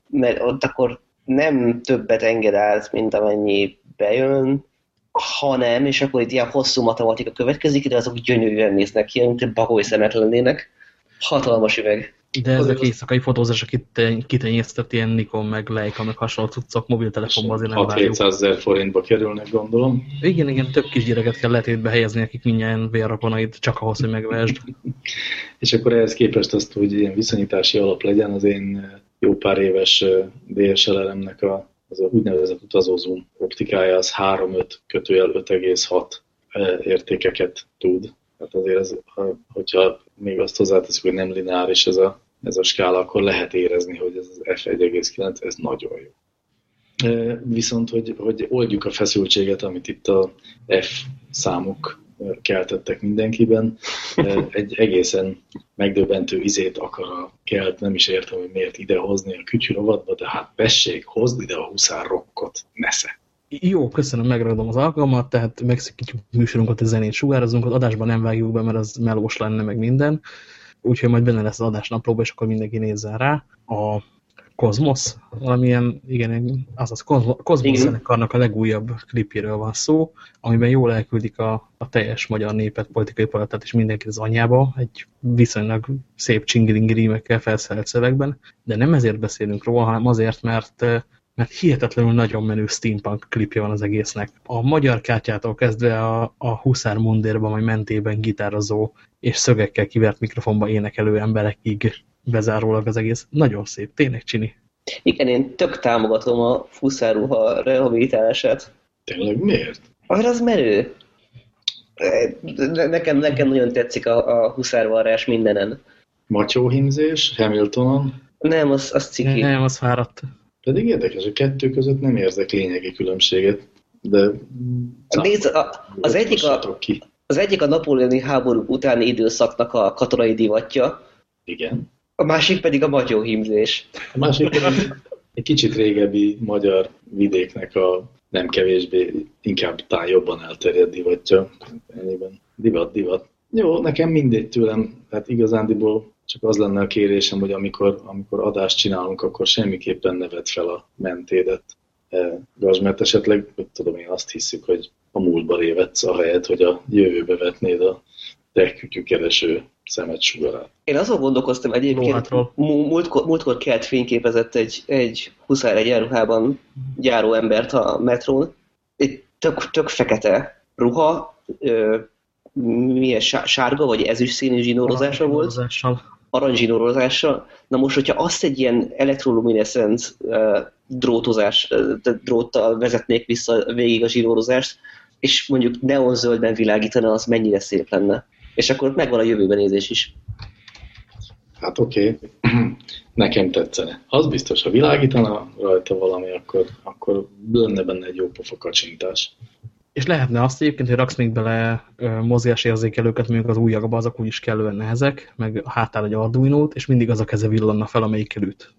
Mert ott akkor nem többet enged át, mint amennyi bejön, hanem, és akkor itt ilyen hosszú matematika következik, de azok gyönyörűen néznek ki, mint bagoly szemet lennének. Hatalmas üveg.
De ezek éjszakai fotózások kitenyésztett ilyen Nikon, meg Leica, meg hasonló cuccok mobiltelefonban azért nem
6-700 ezer forintba kerülnek, gondolom.
Igen, igen, több kisgyereket kell letétbe helyezni, akik mindjárt vérraponaid csak ahhoz, hogy megvesd.
És akkor ehhez képest azt, hogy ilyen viszonyítási alap legyen, az én jó pár éves DSLR-emnek a, az a úgynevezett utazózum optikája az 3-5 kötőjel 5,6 értékeket tud Hát azért, ez, hogyha még azt hozzáteszünk, hogy nem lineáris ez a, ez a skála, akkor lehet érezni, hogy ez az F1,9, ez nagyon jó. Viszont, hogy, hogy oldjuk a feszültséget, amit itt a F számok keltettek mindenkiben, egy egészen megdöbbentő izét akar a kelt, nem is értem, hogy miért idehozni a kütyű rovatba, de hát pessék, hozd ide a huszár rokkot, nesze.
Jó, köszönöm, megragadom az alkalmat, tehát megszakítjuk műsorunkat, a zenét sugározunk, az adásban nem vágjuk be, mert az melós lenne meg minden, úgyhogy majd benne lesz az adás naplóba, és akkor mindenki nézzen rá. A Kozmosz, valamilyen, igen, azaz Kozmosz zenekarnak a legújabb klipjéről van szó, amiben jól elküldik a, a teljes magyar népet, politikai palettát és mindenkit az anyjába, egy viszonylag szép csingilingi rímekkel felszerelt szövegben, de nem ezért beszélünk róla, hanem azért, mert mert hihetetlenül nagyon menő steampunk klipje van az egésznek. A magyar kártyától kezdve a, a huszár mundérban, majd mentében gitározó és szögekkel kivert mikrofonba énekelő emberekig bezárólag az egész. Nagyon szép, tényleg csini.
Igen, én tök támogatom a fuszáruha rehabilitálását.
Tényleg miért?
Mert az menő. Nekem, nekem nagyon tetszik a, a huszárvarrás mindenen.
Matyóhimzés, Hamiltonon?
Nem, az, az ciki.
Nem, az fáradt.
Pedig érdekes, a kettő között nem érzek lényegi különbséget, de...
Nézd, a, az, egyik a, ki. az egyik a napóleoni háború utáni időszaknak a katonai divatja.
Igen.
A másik pedig a matyóhímzés.
A másik pedig egy kicsit régebbi magyar vidéknek a nem kevésbé, inkább talán jobban elterjedt divatja. Ennyiben. Divat, divat. Jó, nekem mindegy tőlem, hát igazándiból csak az lenne a kérésem, hogy amikor, amikor adást csinálunk, akkor semmiképpen ne vedd fel a mentédet. E, Gaz, mert esetleg, hogy tudom én azt hiszük, hogy a múltba révetsz a helyet, hogy a jövőbe vetnéd a te kereső szemet sugarát.
Én azon gondolkoztam egyébként, múltkor, múltkor kelt fényképezett egy, egy huszár ruhában gyáró embert a metrón, egy tök, tök fekete ruha, ö, milyen sárga vagy ezüst színű zsinórozása volt aranyzsinórozással. Na most, hogyha azt egy ilyen elektroluminescent uh, drótozás, uh, dróttal vezetnék vissza végig a zsinórozást, és mondjuk neonzöldben világítana, az mennyire szép lenne. És akkor megvan a jövőben nézés is.
Hát oké, okay. nekem tetszene. Az biztos, ha világítana rajta valami, akkor, akkor lenne benne egy jó pofa kacsintás.
És lehetne azt egyébként, hogy raksz még bele mozgásérzékelőket, mondjuk az ujjakba, azok úgyis kellően nehezek, meg a hátán egy arduino és mindig az a keze villanna fel, amelyik üt.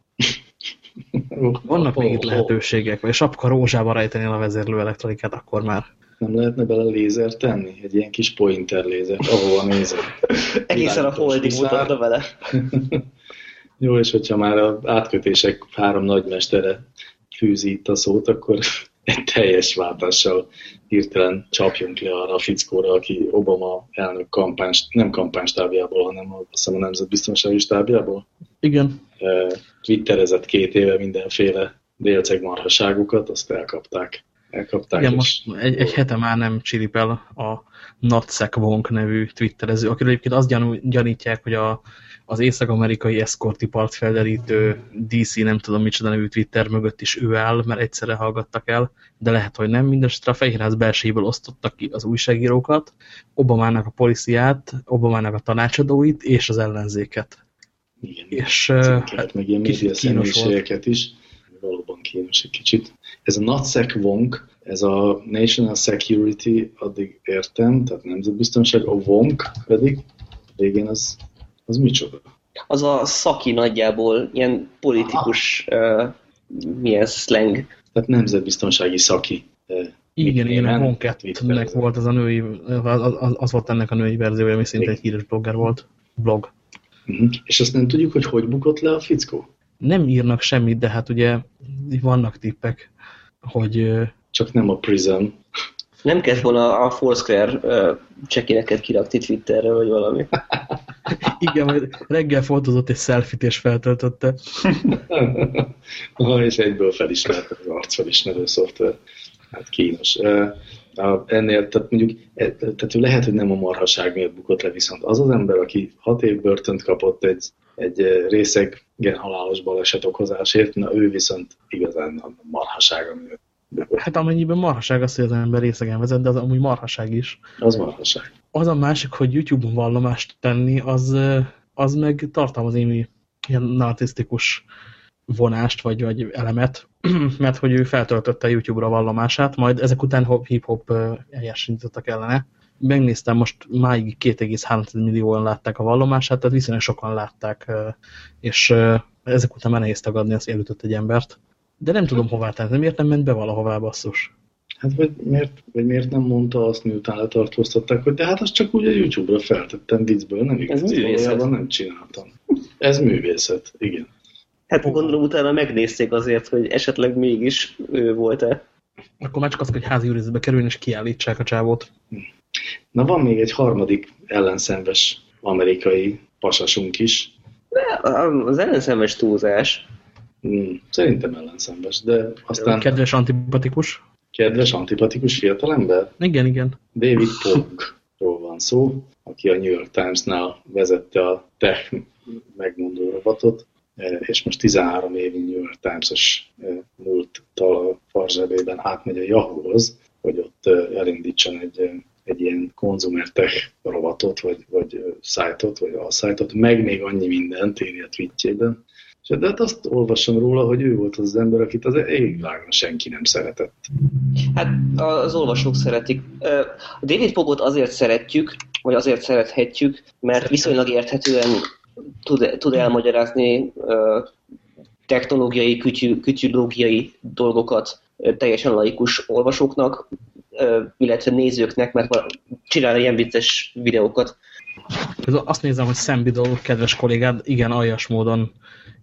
Vannak még itt lehetőségek, vagy a sapka rózsába rejteni a vezérlő elektronikát, akkor már.
Nem lehetne bele lézer tenni? Egy ilyen kis pointer lézer, ahova nézek.
Egészen a holdig mutatna vele.
Jó, és hogyha már a átkötések három nagymestere fűzi itt a szót, akkor egy teljes váltással hirtelen csapjunk le arra a fickóra, aki Obama elnök kampány, nem kampánystábjából, hanem azt hiszem a nemzetbiztonsági stábjából.
Igen.
Twitterezett két éve mindenféle délceg marhaságokat, azt elkapták. Elkapták
Igen, most egy, egy hete már nem csiripel a Natsek Wonk nevű twitterező, akiről egyébként azt gyanítják, hogy a, az észak-amerikai eszkorti partfelderítő DC, nem tudom micsoda nevű Twitter mögött is ő áll, mert egyszerre hallgattak el, de lehet, hogy nem. Mindenesetre a Fehérház belsejéből osztottak ki az újságírókat, Obamának a policiát, Obamának a tanácsadóit és az ellenzéket.
Igen, és hát, meg ilyen média személyiségeket is, valóban kínos egy kicsit. Ez a NATSEC Wonk, ez a National Security, addig értem, tehát nemzetbiztonság, a Wonk pedig végén az az micsoda?
Az a szaki nagyjából, ilyen politikus, uh, milyen slang.
Tehát nemzetbiztonsági szaki.
Igen, igen, a Honkettnek volt az a női, az, az, volt ennek a női verziója, ami szinte egy híres blogger volt. Blog.
Uh mhm. -huh. És azt nem tudjuk, hogy hogy bukott le a fickó?
Nem írnak semmit, de hát ugye vannak tippek, hogy...
Csak nem a Prism.
Nem kezd volna a Foursquare uh, csekineket kirakni Twitterre, vagy valami.
Igen, majd reggel fotózott egy selfit és feltöltötte.
ha, és egyből felismerte az arcfelismerő szoftver. Hát kínos. Ennél, tehát mondjuk, e, tehát lehet, hogy nem a marhaság miatt bukott le, viszont az az ember, aki hat év börtönt kapott egy, egy részegen halálos baleset okozásért, na ő viszont igazán a marhaság, ami
Hát amennyiben marhaság az, hogy az ember részegen vezet, de az amúgy marhaság is.
Az marhaság.
Az a másik, hogy YouTube-on vallomást tenni, az, az meg tartalmaz némi ilyen narcisztikus vonást, vagy, vagy elemet, mert hogy ő feltöltötte YouTube-ra vallomását, majd ezek után hip-hop eljárás indítottak ellene. Megnéztem, most máig 2,3 millióan látták a vallomását, tehát viszonylag sokan látták, és ezek után már nehéz tagadni, azt elütött egy embert. De nem tudom hová tenni, miért nem ment be valahová basszus?
Hát vagy miért, vagy miért nem mondta azt, miután letartóztatták, hogy de hát azt csak úgy a YouTube-ra feltettem viccből, nem igaz, Ez művészet. nem csináltam. Ez művészet, igen.
Hát oh. gondolom utána megnézték azért, hogy esetleg mégis ő volt-e.
Akkor már csak az, hogy házi őrizetbe kerüljön és kiállítsák a csávót.
Na van még egy harmadik ellenszenves amerikai pasasunk is.
De az ellenszenves túlzás.
Hmm, szerintem ellenszenves, de aztán...
Kedves antipatikus?
Kedves antipatikus fiatalember?
Igen, igen.
David Pogról van szó, aki a New York Times-nál vezette a tech megmondó robotot, e, és most 13 évi New York Times-os e, múlttal a farzsebében átmegy a Yahoo-hoz, hogy ott e, elindítson egy, egy ilyen consumer tech robotot, vagy, vagy szájtot, vagy a szájtot, meg még annyi mindent írja a tweetjében, de hát azt olvasom róla, hogy ő volt az, ember, akit az égvilágon senki nem szeretett.
Hát az olvasók szeretik. David Pogot azért szeretjük, vagy azért szerethetjük, mert viszonylag érthetően tud, tud elmagyarázni technológiai, kütyülógiai dolgokat teljesen laikus olvasóknak, illetve nézőknek, mert csinál ilyen vicces videókat.
Azt nézem, hogy Sam Biddle, kedves kollégád, igen, aljas módon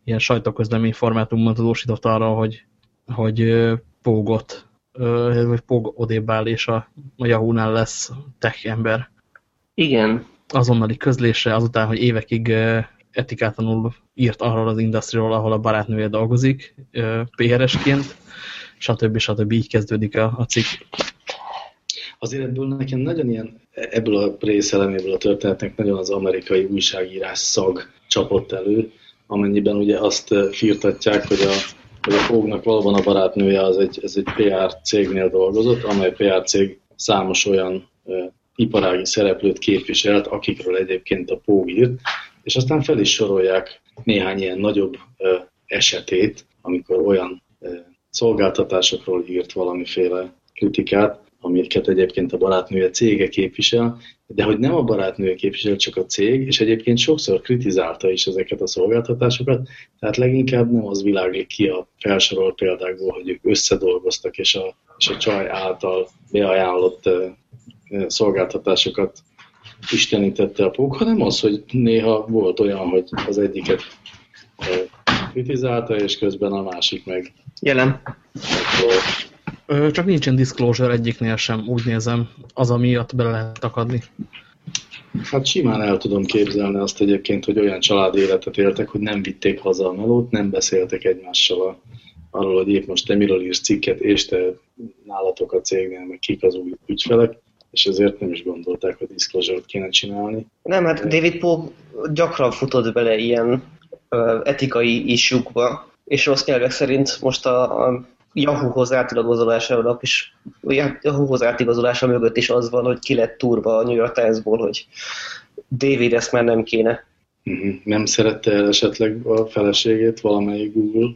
ilyen sajtóközlemény formátumban tudósított arra, hogy, hogy Pógot, vagy Póg odébb áll, és a, a Yahoo-nál lesz tech ember.
Igen.
Azonnali közlése azután, hogy évekig etikátlanul írt arról az industriról, ahol a barátnője dolgozik, PR-esként, stb. stb. így kezdődik a, a cikk.
Azért ebből nekem nagyon ilyen, ebből a részeleméből a történetnek nagyon az amerikai újságírás szag csapott elő, amennyiben ugye azt firtatják, hogy a, hogy a Fognak valóban a barátnője az egy, ez egy PR cégnél dolgozott, amely PR cég számos olyan iparági szereplőt képviselt, akikről egyébként a Póg írt, és aztán fel is sorolják néhány ilyen nagyobb e, esetét, amikor olyan e, szolgáltatásokról írt valamiféle kritikát, amiket egyébként a barátnője cége képvisel, de hogy nem a barátnője képvisel, csak a cég, és egyébként sokszor kritizálta is ezeket a szolgáltatásokat, tehát leginkább nem az világlik ki a felsorolt példákból, hogy ők összedolgoztak, és a, és a csaj által beajánlott szolgáltatásokat istenítette a pók, hanem az, hogy néha volt olyan, hogy az egyiket kritizálta, és közben a másik meg...
Jelen.
Ö, csak nincsen disclosure egyiknél sem, úgy nézem. Az, miatt bele lehet akadni.
Hát simán el tudom képzelni azt egyébként, hogy olyan családi életet éltek, hogy nem vitték haza a melót, nem beszéltek egymással a, arról, hogy épp most te miről írsz cikket, és te nálatok a cégnél, meg kik az új ügyfelek, és ezért nem is gondolták, hogy disclosure-t kéne csinálni.
Nem, hát David Poe gyakran futott bele ilyen uh, etikai isjukba, és rossz nyelvek szerint most a, a Yahoo-hoz átigazolásának is, Yahoo-hoz átigazolása mögött is az van, hogy ki lett turva a New York Times-ból, hogy David ezt már nem kéne.
Uh-huh. Nem szerette el esetleg a feleségét valamelyik Google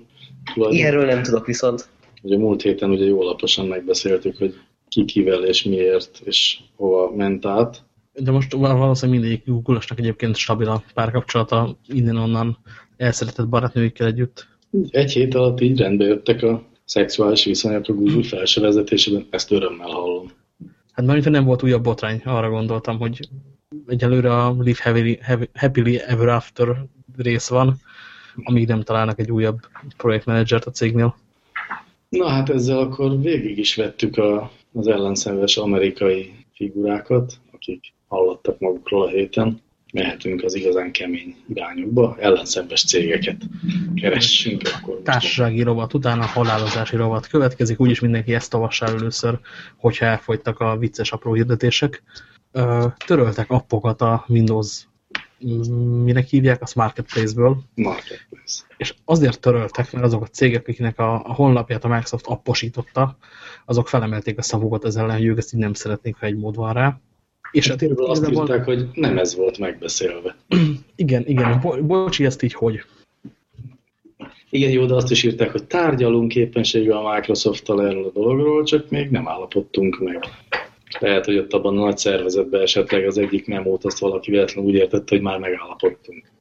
tulajdon? Ilyenről nem tudok viszont.
Ugye múlt héten ugye jó alaposan megbeszéltük, hogy ki kivel és miért és hova ment át.
De most valószínűleg mindegyik Google-osnak egyébként stabil a párkapcsolata innen-onnan elszeretett barátnőikkel együtt.
Egy hét alatt így rendbe jöttek a szexuális viszonyok a Google felső vezetésében, ezt örömmel hallom.
Hát már nem volt újabb botrány, arra gondoltam, hogy egyelőre a Live Happily, Happily Ever After rész van, amíg nem találnak egy újabb projektmenedzsert a cégnél.
Na hát ezzel akkor végig is vettük a, az ellenszenves amerikai figurákat, akik hallottak magukról a héten mehetünk az igazán kemény irányokba, ellenszembes cégeket keressünk. Akkor
Társasági rovat után a halálozási rovat következik, úgyis mindenki ezt olvassa először, hogyha elfogytak a vicces apró hirdetések. Töröltek appokat a Windows minek hívják, az Marketplace-ből.
Marketplace.
És azért töröltek, mert azok a cégek, akiknek a, a honlapját a Microsoft apposította, azok felemelték a szavukat ezzel ellen, hogy ők ezt így nem szeretnék, ha egy mód van rá.
És hát azt igazából... írták, hogy nem ez volt megbeszélve.
Igen, igen. Bo bocsi, ezt így hogy?
Igen, jó, de azt is írták, hogy tárgyalunk éppenséggel a Microsoft-tal erről a dologról, csak még nem állapodtunk meg. Lehet, hogy ott abban a nagy szervezetben esetleg az egyik memót azt valaki véletlenül úgy értette, hogy már megállapodtunk.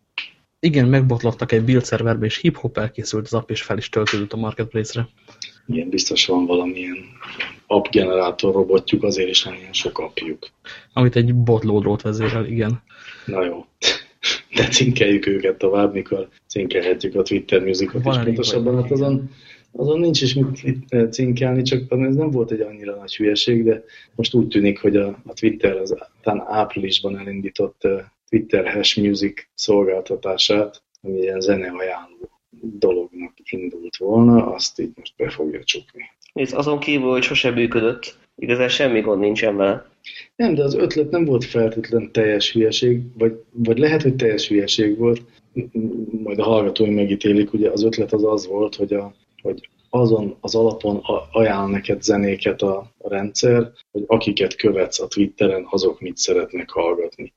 Igen, megbotlottak egy build szerverbe, és hip-hop elkészült az app, és fel is töltődött a marketplace-re.
Igen, biztos van valamilyen app-generátor robotjuk, azért is nem ilyen sok appjuk.
Amit egy botlódrót vezérel, igen.
Na jó. De cinkeljük őket tovább, mikor cinkelhetjük a Twitter Musicot is. Pontosabban hát azon, azon nincs is mit cinkelni, csak ez nem volt egy annyira nagy hülyeség, de most úgy tűnik, hogy a, a Twitter az talán áprilisban elindított Twitter Hash Music szolgáltatását, ami ilyen zeneajánló dolognak indult volna, azt így most be fogja csukni.
És azon kívül, hogy sosem működött, igazán semmi gond nincsen vele.
Nem, de az ötlet nem volt feltétlen teljes hülyeség, vagy, vagy lehet, hogy teljes hülyeség volt, majd a hallgatói megítélik, ugye az ötlet az az volt, hogy, a, hogy azon az alapon ajánl neked zenéket a, a rendszer, hogy akiket követsz a Twitteren, azok mit szeretnek hallgatni.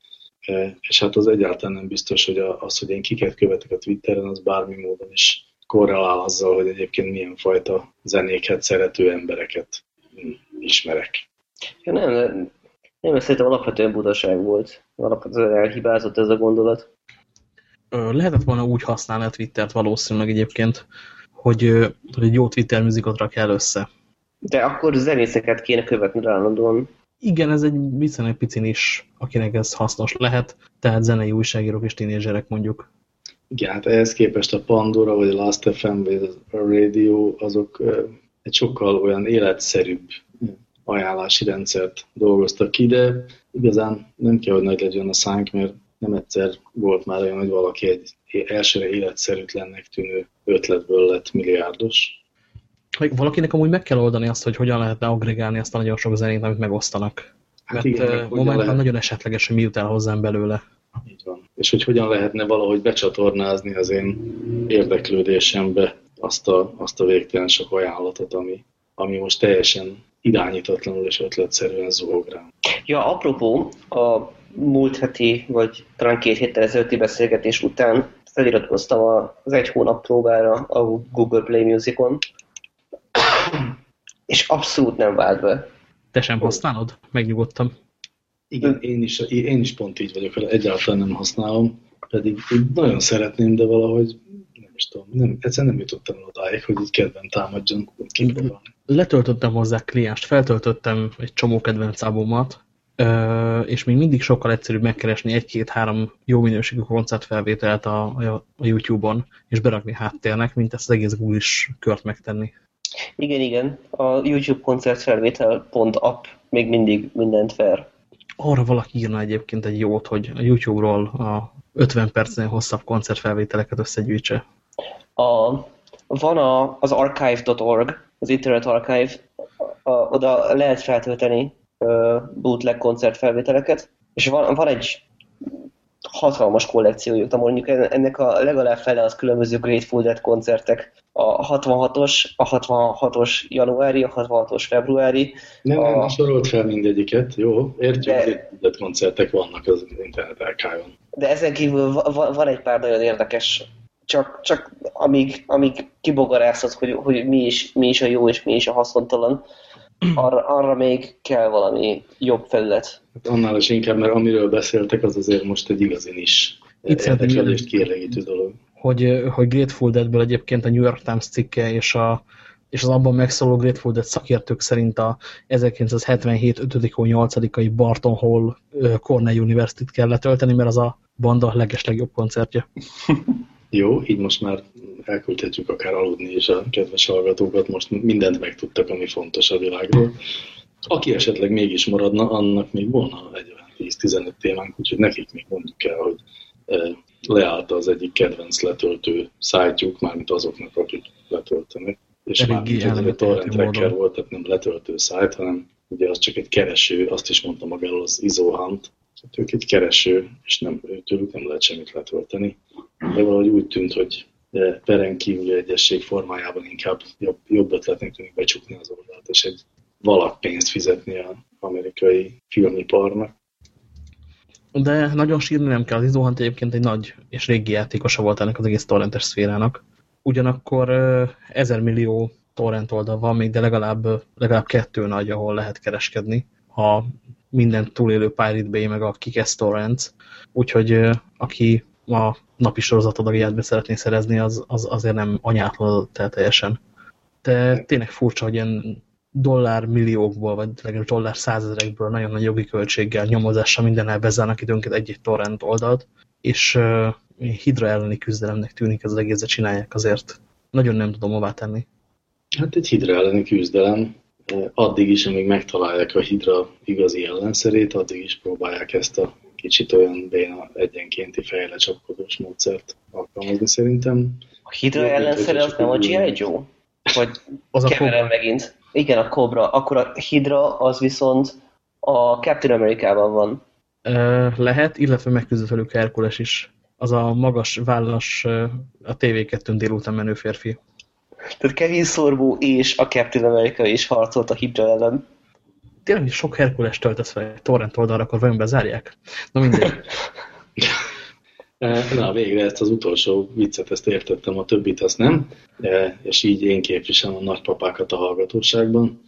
E, és hát az egyáltalán nem biztos, hogy az, hogy én kiket követek a Twitteren, az bármi módon is korrelál azzal, hogy egyébként milyen fajta zenéket szerető embereket ismerek.
Ja, nem, nem, nem szerintem alapvetően butaság volt. Alapvetően elhibázott ez a gondolat.
Lehetett volna úgy használni a Twittert valószínűleg egyébként, hogy, hogy egy jó Twitter műzikot rakjál össze.
De akkor zenészeket kéne követni állandóan.
Igen, ez egy viszonylag picin is, akinek ez hasznos lehet, tehát zenei újságírók és tínézserek mondjuk.
Igen, hát ehhez képest a Pandora, vagy a Last FM, vagy a Radio, azok egy sokkal olyan életszerűbb ajánlási rendszert dolgoztak ki, de igazán nem kell, hogy nagy legyen a szánk, mert nem egyszer volt már olyan, hogy valaki egy elsőre életszerűtlennek tűnő ötletből lett milliárdos.
Valakinek amúgy meg kell oldani azt, hogy hogyan lehetne agregálni azt a nagyon sok zenét, amit megosztanak. Hát Mert igen, momentán lehet... nagyon esetleges, hogy mi jut el hozzám belőle.
Így van. És hogy hogyan lehetne valahogy becsatornázni az én érdeklődésembe azt a, azt a végtelen sok ajánlatot, ami, ami most teljesen irányítatlanul és ötletszerűen zuhog rám.
Ja, apropó, a múlt heti, vagy talán két héttel ezelőtti beszélgetés után feliratkoztam az egy hónap próbára a Google Play Musicon, és abszolút nem vált be.
Te sem használod? Megnyugodtam.
Igen, én is, én is pont így vagyok, egyáltalán nem használom, pedig nagyon szeretném, de valahogy nem is tudom, nem, egyszerűen nem jutottam el odáig, hogy így kedven támadjon.
Letöltöttem hozzá klienst, feltöltöttem egy csomó kedvenc albumomat, és még mindig sokkal egyszerűbb megkeresni egy-két-három jó minőségű koncertfelvételt a, a YouTube-on, és berakni háttérnek, mint ezt az egész google is kört megtenni.
Igen, igen. A YouTube koncertfelvétel.app még mindig mindent fair.
Arra valaki írna egyébként egy jót, hogy a YouTube-ról a 50 percnél hosszabb koncertfelvételeket összegyűjtse.
A, van a, az archive.org, az Internet Archive, a, oda lehet feltölteni bootleg koncertfelvételeket, és van, van egy hatalmas kollekciójuk, de mondjuk ennek a legalább fele az különböző Grateful Dead koncertek. A 66-os, a 66-os januári, a 66-os februári.
Nem, a... nem sorolt fel mindegyiket, jó, értjük, de... Dead koncertek vannak az internet archive-on.
De ezen kívül van egy pár nagyon érdekes csak, csak amíg, amíg kibogarászod, hogy, hogy mi, is, mi is a jó és mi is a haszontalan, arra, arra még kell valami jobb felület.
Hát annál is inkább, mert amiről beszéltek, az azért most egy igazin is Itt érdeklődést kielégítő dolog.
Hogy, hogy Grateful Deadből egyébként a New York Times cikke és, a, és az abban megszóló Grateful Dead szakértők szerint a 1977 5 8 Barton Hall Cornell University-t kell letölteni, mert az a banda legeslegjobb koncertje.
Jó, így most már elküldhetjük akár aludni is a kedves hallgatókat, most mindent megtudtak, ami fontos a világról. Aki esetleg mégis maradna, annak még volna egy 10-15 témánk, úgyhogy nekik még mondjuk el, hogy e, leállta az egyik kedvenc letöltő szájtjuk, mármint azoknak, akik letöltenek. És Elég már így egy torrent tracker volt, tehát nem letöltő szájt, hanem ugye az csak egy kereső, azt is mondta magáról az izohunt, tehát ők egy kereső, és nem, tőlük nem lehet semmit letölteni. De valahogy úgy tűnt, hogy peren kívüli egyesség formájában inkább jobb, jobb ötletnek tűnik becsukni az oldalt, és egy valak pénzt fizetni az amerikai filmiparnak.
De nagyon sírni nem kell. Az Izohant egyébként egy nagy és régi játékosa volt ennek az egész torrentes szférának. Ugyanakkor ezer millió torrent oldal van még, de legalább, legalább kettő nagy, ahol lehet kereskedni. A minden túlélő Pirate Bay, meg a Kikesz Torrents. Úgyhogy aki a napi sorozat adagját be szeretné szerezni, az, az azért nem anyától teljesen. De tényleg furcsa, hogy ilyen dollár milliókból, vagy legalább dollár százezerekből nagyon nagy jogi költséggel, nyomozással mindennel bezárnak időnként egy-egy torrent oldalt, és uh, hidra elleni küzdelemnek tűnik ez az egészet csinálják azért. Nagyon nem tudom hová tenni.
Hát egy hidra elleni küzdelem, addig is, amíg megtalálják a hidra igazi ellenszerét, addig is próbálják ezt a kicsit olyan béna egyenkénti fejle csapkodós módszert alkalmazni szerintem.
A hidra ellenszere az nem a G.I. Joe? Vagy az keverem megint? Igen, a Cobra. Akkor a hidra az viszont a Captain America-ban van.
Lehet, illetve megküzdött velük Herkules is. Az a magas, vállas, a TV2-n délután menő férfi.
Tehát Kevin Sorbo és a Captain America is harcolt a Hydra ellen.
Tényleg sok Herkules töltesz fel egy torrent oldalra, akkor vajon bezárják? Na mindegy.
Na, végre ezt az utolsó viccet, ezt értettem, a többit azt nem, és így én képviselem a nagypapákat a hallgatóságban.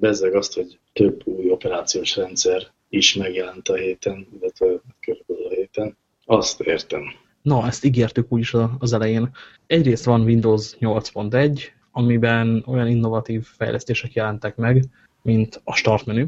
Bezzeg azt, hogy több új operációs rendszer is megjelent a héten, illetve körülbelül a héten. Azt értem.
Na, ezt ígértük úgyis az elején. Egyrészt van Windows 8.1, amiben olyan innovatív fejlesztések jelentek meg, mint a start menü.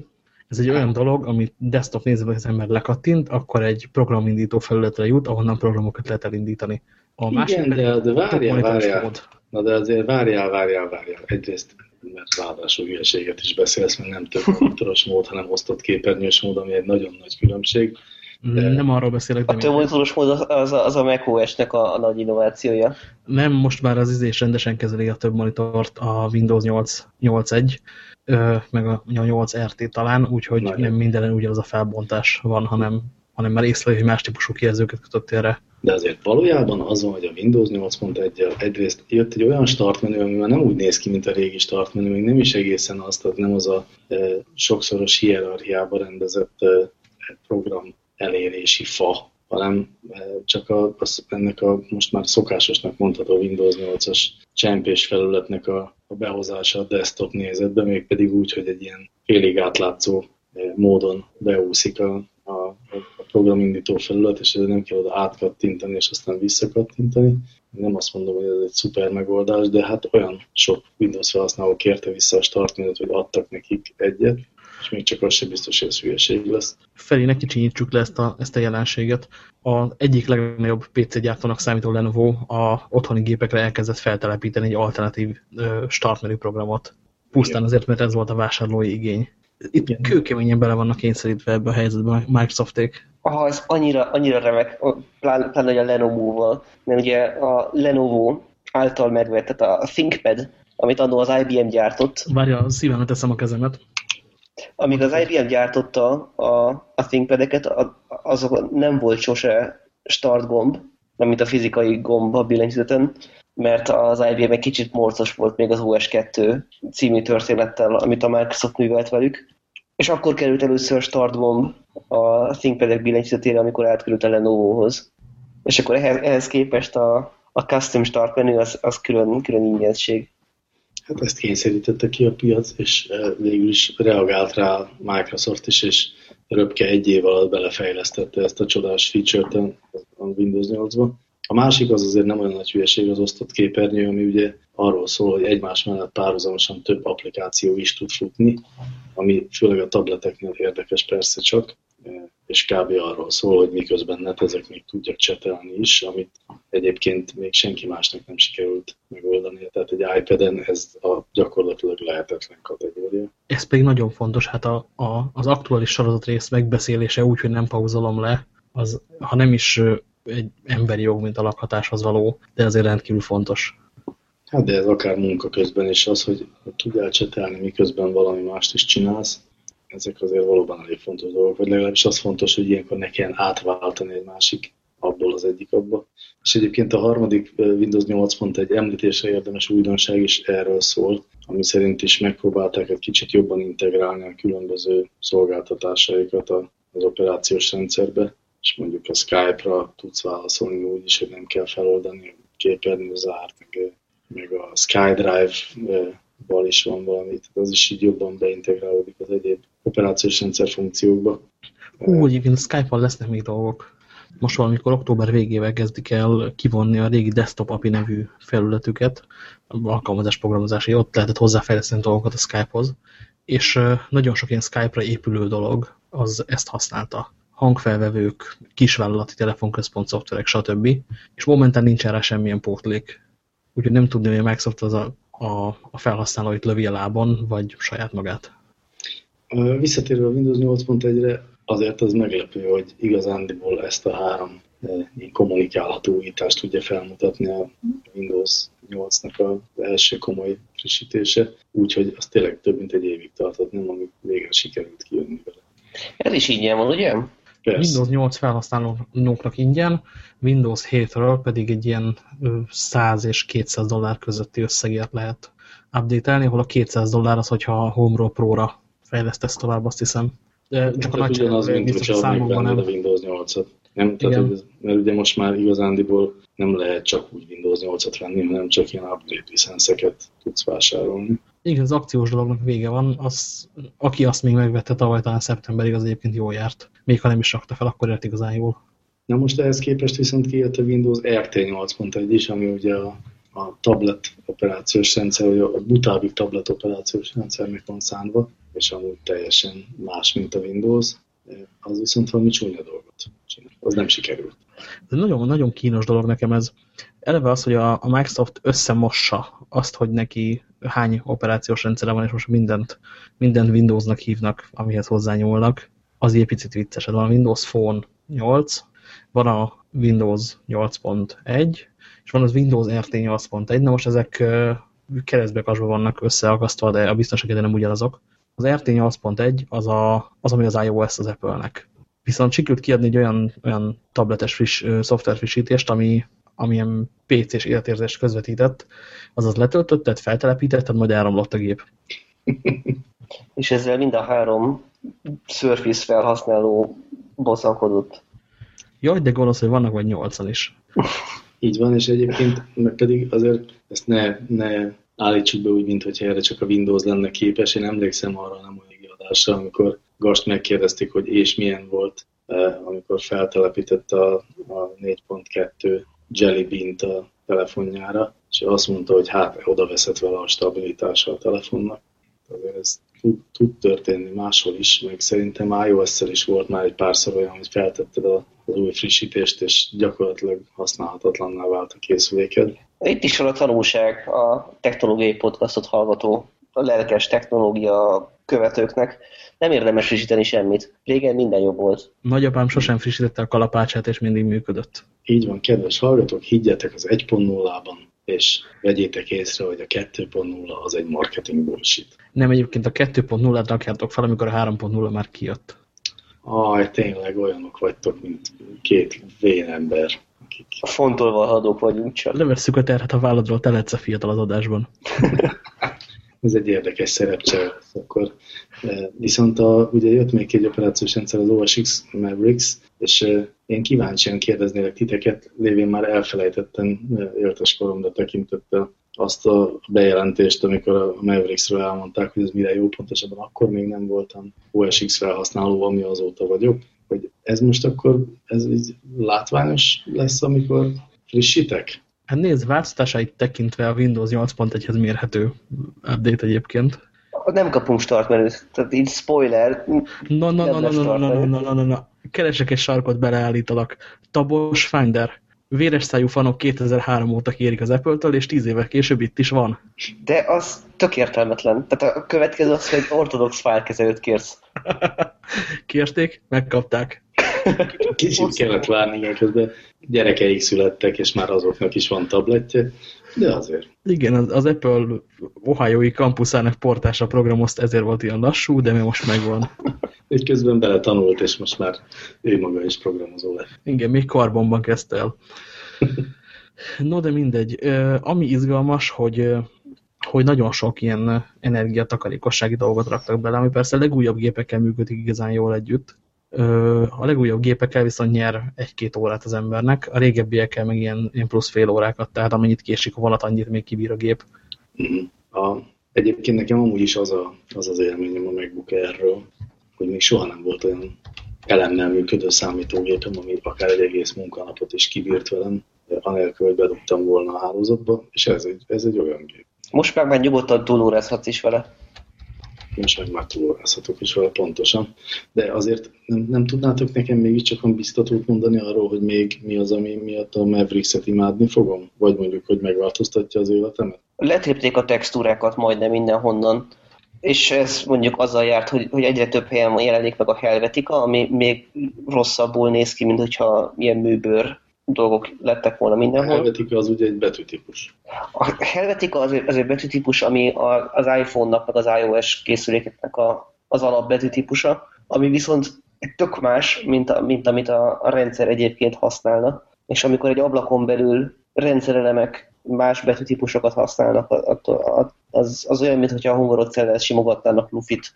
Ez egy olyan dolog, amit desktop nézve az ember lekattint, akkor egy programindító felületre jut, ahonnan programokat lehet elindítani.
A Igen, másik de, de várjál, várjál. Na de azért várjál, várjál, várjál. Egyrészt, mert ráadásul hülyeséget is beszélsz, mert nem több monitoros mód, hanem osztott képernyős mód, ami egy nagyon nagy különbség.
Nem arról beszélek,
de... A többmonitoros mód az, az, az a macOS-nek a, a nagy innovációja.
Nem, most már az izés rendesen kezeli a több monitort a Windows 8, 8.1, meg a 8 RT talán, úgyhogy Nagyon. nem mindenen ugyanaz a felbontás van, hanem, hanem már észleli, hogy más típusú kijelzőket kötött erre.
De azért valójában az van, hogy a Windows 8.1 egyrészt jött egy olyan startmenü, ami már nem úgy néz ki, mint a régi startmenü, még nem is egészen azt, tehát nem az a e, sokszoros hierarchiába rendezett e, program elérési fa, hanem e, csak a, az, ennek a most már szokásosnak mondható Windows 8-as csempés felületnek a, a behozása a desktop nézetbe, még pedig úgy, hogy egy ilyen félig átlátszó e, módon beúszik a, a, a programindító felület, és ezzel nem kell oda átkattintani, és aztán visszakattintani. Nem azt mondom, hogy ez egy szuper megoldás, de hát olyan sok Windows felhasználó kérte vissza a startmenüt, hogy adtak nekik egyet. És még csak az sem biztos, hogy ez hülyeség lesz.
Feli, ne kicsinyítsük le ezt a, ezt a jelenséget. A egyik legnagyobb PC gyártónak számító Lenovo a otthoni gépekre elkezdett feltelepíteni egy alternatív startmenü programot. Pusztán azért, mert ez volt a vásárlói igény. Itt Igen. kőkeményen bele vannak kényszerítve ebbe a helyzetbe Microsofték.
Aha, ez annyira, annyira remek, pláne, pláne a Lenovo-val. Mert ugye a Lenovo által megvett, tehát a ThinkPad, amit annó az IBM gyártott.
Várja, a szívemre teszem a kezemet.
Amíg az IBM gyártotta a, a ThinkPad-eket, azok nem volt sose start gomb, nem mint a fizikai gomb a billentyűzeten, mert az IBM egy kicsit morcos volt még az OS2 című történettel, amit a Microsoft művelt velük. És akkor került először start gomb a ThinkPad-ek billentyűzetére, amikor átkerült a Lenovo-hoz. És akkor ehhez, ehhez képest a, a custom start menu az, az külön, külön ingyenség.
Hát ezt kényszerítette ki a piac, és e, végül is reagált rá Microsoft is, és röpke egy év alatt belefejlesztette ezt a csodás feature-t a Windows 8-ba. A másik az azért nem olyan nagy hülyeség az osztott képernyő, ami ugye arról szól, hogy egymás mellett párhuzamosan több applikáció is tud futni, ami főleg a tableteknél érdekes persze csak, és kb. arról szól, hogy miközben netezek még tudjak csetelni is, amit egyébként még senki másnak nem sikerült megoldani. Tehát egy iPad-en ez a gyakorlatilag lehetetlen kategória.
Ez pedig nagyon fontos, hát a, a, az aktuális sorozat rész megbeszélése úgy, hogy nem pauzolom le, az, ha nem is egy emberi jog, mint a lakhatáshoz való, de azért rendkívül fontos.
Hát de ez akár munka közben is az, hogy tudjál csetelni, miközben valami mást is csinálsz, ezek azért valóban elég fontos dolgok, vagy legalábbis az fontos, hogy ilyenkor ne kelljen átváltani egy másik abból az egyik abba. És egyébként a harmadik Windows 8.1 említésre érdemes újdonság is erről szól, ami szerint is megpróbálták egy kicsit jobban integrálni a különböző szolgáltatásaikat az operációs rendszerbe, és mondjuk a Skype-ra tudsz válaszolni úgy is, hogy nem kell feloldani a képernyő zárt, meg, meg a SkyDrive-val is van valami, tehát az is így jobban beintegrálódik az egyéb operációs rendszer funkciókba.
Hú, egyébként a Skype-val lesznek még dolgok. Most valamikor október végével kezdik el kivonni a régi Desktop API nevű felületüket, alkalmazás programozási, ott lehetett hozzáfejleszteni dolgokat a Skype-hoz, és nagyon sok ilyen Skype-ra épülő dolog az ezt használta hangfelvevők, kisvállalati telefonközpont szoftverek, stb. És momentán nincs erre semmilyen pótlék. Úgyhogy nem tudni, hogy a Microsoft az a, a, a felhasználóit lövi a lábon, vagy saját magát.
Visszatérve a Windows 8.1-re, azért az meglepő, hogy igazándiból ezt a három kommunikálható újítást tudja felmutatni a Windows 8-nak az első komoly frissítése, úgyhogy az tényleg több mint egy évig tartott, nem amíg végre sikerült kijönni vele.
Ez is így van, ugye?
Persze. Windows 8 felhasználóknak ingyen, Windows 7-ről pedig egy ilyen 100 és 200 dollár közötti összegért lehet update-elni, ahol a 200 dollár az, hogyha a Home-ról Pro-ra fejlesztesz tovább, azt hiszem.
De csak hát a nagy ugyanaz, mint biztos, hogyha megvennéd a Windows 8-at. Nem? Tehát, ez, mert ugye most már igazándiból nem lehet csak úgy Windows 8-at venni, hanem csak ilyen upgrade licenszeket tudsz vásárolni.
Igen, az akciós dolognak vége van. Az, aki azt még megvette tavaly, talán szeptemberig, az egyébként jól járt. Még ha nem is rakta fel, akkor ért igazán jól.
Na most ehhez képest viszont kijött a Windows RT 8.1 is, ami ugye a, a tablet operációs rendszer, vagy a butábbik tablet operációs rendszernek van szánva, és amúgy teljesen más, mint a Windows. Az viszont valami csúnya dolgot csinál. Az nem sikerült.
Ez nagyon, nagyon kínos dolog nekem ez. Eleve az, hogy a, a Microsoft összemossa azt, hogy neki hány operációs rendszere van, és most mindent, mindent Windowsnak hívnak, amihez hozzányúlnak, az egy picit vicces. Van a Windows Phone 8, van a Windows 8.1, és van az Windows RT 8.1. Na most ezek keresztbekasba vannak összeagasztva, de a biztonság nem ugyanazok. Az RT 8.1 az, a, az, ami az iOS az Apple-nek. Viszont sikerült kiadni egy olyan, olyan tabletes friss, szoftverfrissítést, ami, amilyen PC-s életérzést közvetített, azaz letöltötted, feltelepítetted, majd elromlott a gép.
És ezzel mind a három Surface felhasználó bosszankodott.
Jaj, de gonosz, hogy vannak vagy nyolcan is.
Így van, és egyébként meg pedig azért ezt ne, ne állítsuk be úgy, mintha erre csak a Windows lenne képes. Én emlékszem arra nem olyan adásra, amikor Gast megkérdezték, hogy és milyen volt, eh, amikor feltelepítette a, a 4.2 Jelly Bean-t a telefonjára, és azt mondta, hogy hát oda veszett vele a stabilitása a telefonnak. Azért ez tud, tud történni máshol is, meg szerintem iOS-szel is volt már egy párszor olyan, hogy feltetted az új frissítést, és gyakorlatilag használhatatlanná vált a készüléked.
Itt is van a tanulság a technológiai podcastot hallgató, a lelkes technológia követőknek. Nem érdemes frissíteni semmit. Régen minden jobb volt.
Nagyapám sosem frissítette a kalapácsát, és mindig működött.
Így van, kedves hallgatók, higgyetek az 1.0-ban és vegyétek észre, hogy a 2.0 az egy marketing bullshit.
Nem, egyébként a 2.0-at rakjátok fel, amikor a 3.0 már kijött.
Aj, tényleg olyanok vagytok, mint két vén ember.
Akik... Fontolva hadók vagyunk csak.
Levesszük a terhet a válladról, te a fiatal az adásban.
Ez egy érdekes szerepcsere. Akkor, viszont a, ugye jött még egy operációs rendszer, az OS X Mavericks, és én kíváncsian kérdeznélek titeket, lévén már elfelejtettem éltes koromra tekintettel azt a bejelentést, amikor a Mavericksről elmondták, hogy ez mire jó, pontosabban akkor még nem voltam OS X felhasználó, ami azóta vagyok, hogy ez most akkor ez így látványos lesz, amikor frissítek?
Hát nézd, változtatásait tekintve a Windows 8.1-hez mérhető update egyébként.
Nem kapunk start menüt, tehát így spoiler.
No, no, no, no, no, no, no, no, no, no, no. Keresek egy sarkot, beleállítalak. Tabos Finder. Véres szájú fanok 2003 óta kérik az Apple-től, és 10 évvel később itt is van.
De az tök értelmetlen. Tehát a következő az, hogy ortodox fájlkezelőt kérsz.
Kérték, megkapták.
Kicsit kellett várni, közben gyerekeik születtek, és már azoknak is van tabletje, de azért.
Igen, az, az Apple Ohio-i kampuszának portása programozt, ezért volt ilyen lassú, de mi most megvan.
Egy közben bele tanult, és most már ő maga is programozó lett.
Igen, még karbonban kezdte el. No, de mindegy. Ami izgalmas, hogy hogy nagyon sok ilyen energiatakarékossági dolgot raktak bele, ami persze a legújabb gépekkel működik igazán jól együtt, a legújabb gépekkel viszont nyer egy-két órát az embernek, a régebbiekkel meg ilyen, ilyen plusz fél órákat, tehát amennyit késik a vonat, annyit még kibír a gép.
A, egyébként nekem amúgy is az, a, az az élményem a MacBook erről, hogy még soha nem volt olyan elemmel működő számítógépem, ami akár egy egész munkanapot is kibírt velem, anélkül, hogy bedugtam volna a hálózatba, és ez egy, ez egy olyan gép.
Most már már nyugodtan túlórázhatsz is vele
most meg már túlórázhatok is vele pontosan. De azért nem, nem tudnátok nekem mégiscsak van biztatót mondani arról, hogy még mi az, ami miatt a Mavericks-et imádni fogom? Vagy mondjuk, hogy megváltoztatja az életemet?
Letépték a textúrákat majdnem mindenhonnan, és ez mondjuk azzal járt, hogy, hogy egyre több helyen jelenik meg a Helvetica, ami még rosszabbul néz ki, mint hogyha ilyen műbőr dolgok lettek volna mindenhol. A
Helvetica az ugye egy betűtípus.
A Helvetica az, az egy betűtípus, ami a, az iPhone-nak, meg az iOS készülékeknek a, az alapbetűtípusa, ami viszont tök más, mint, a, mint amit a, a rendszer egyébként használna. És amikor egy ablakon belül rendszerelemek más betűtípusokat használnak, az, az olyan, mintha a hungarocellel simogatnának lufit.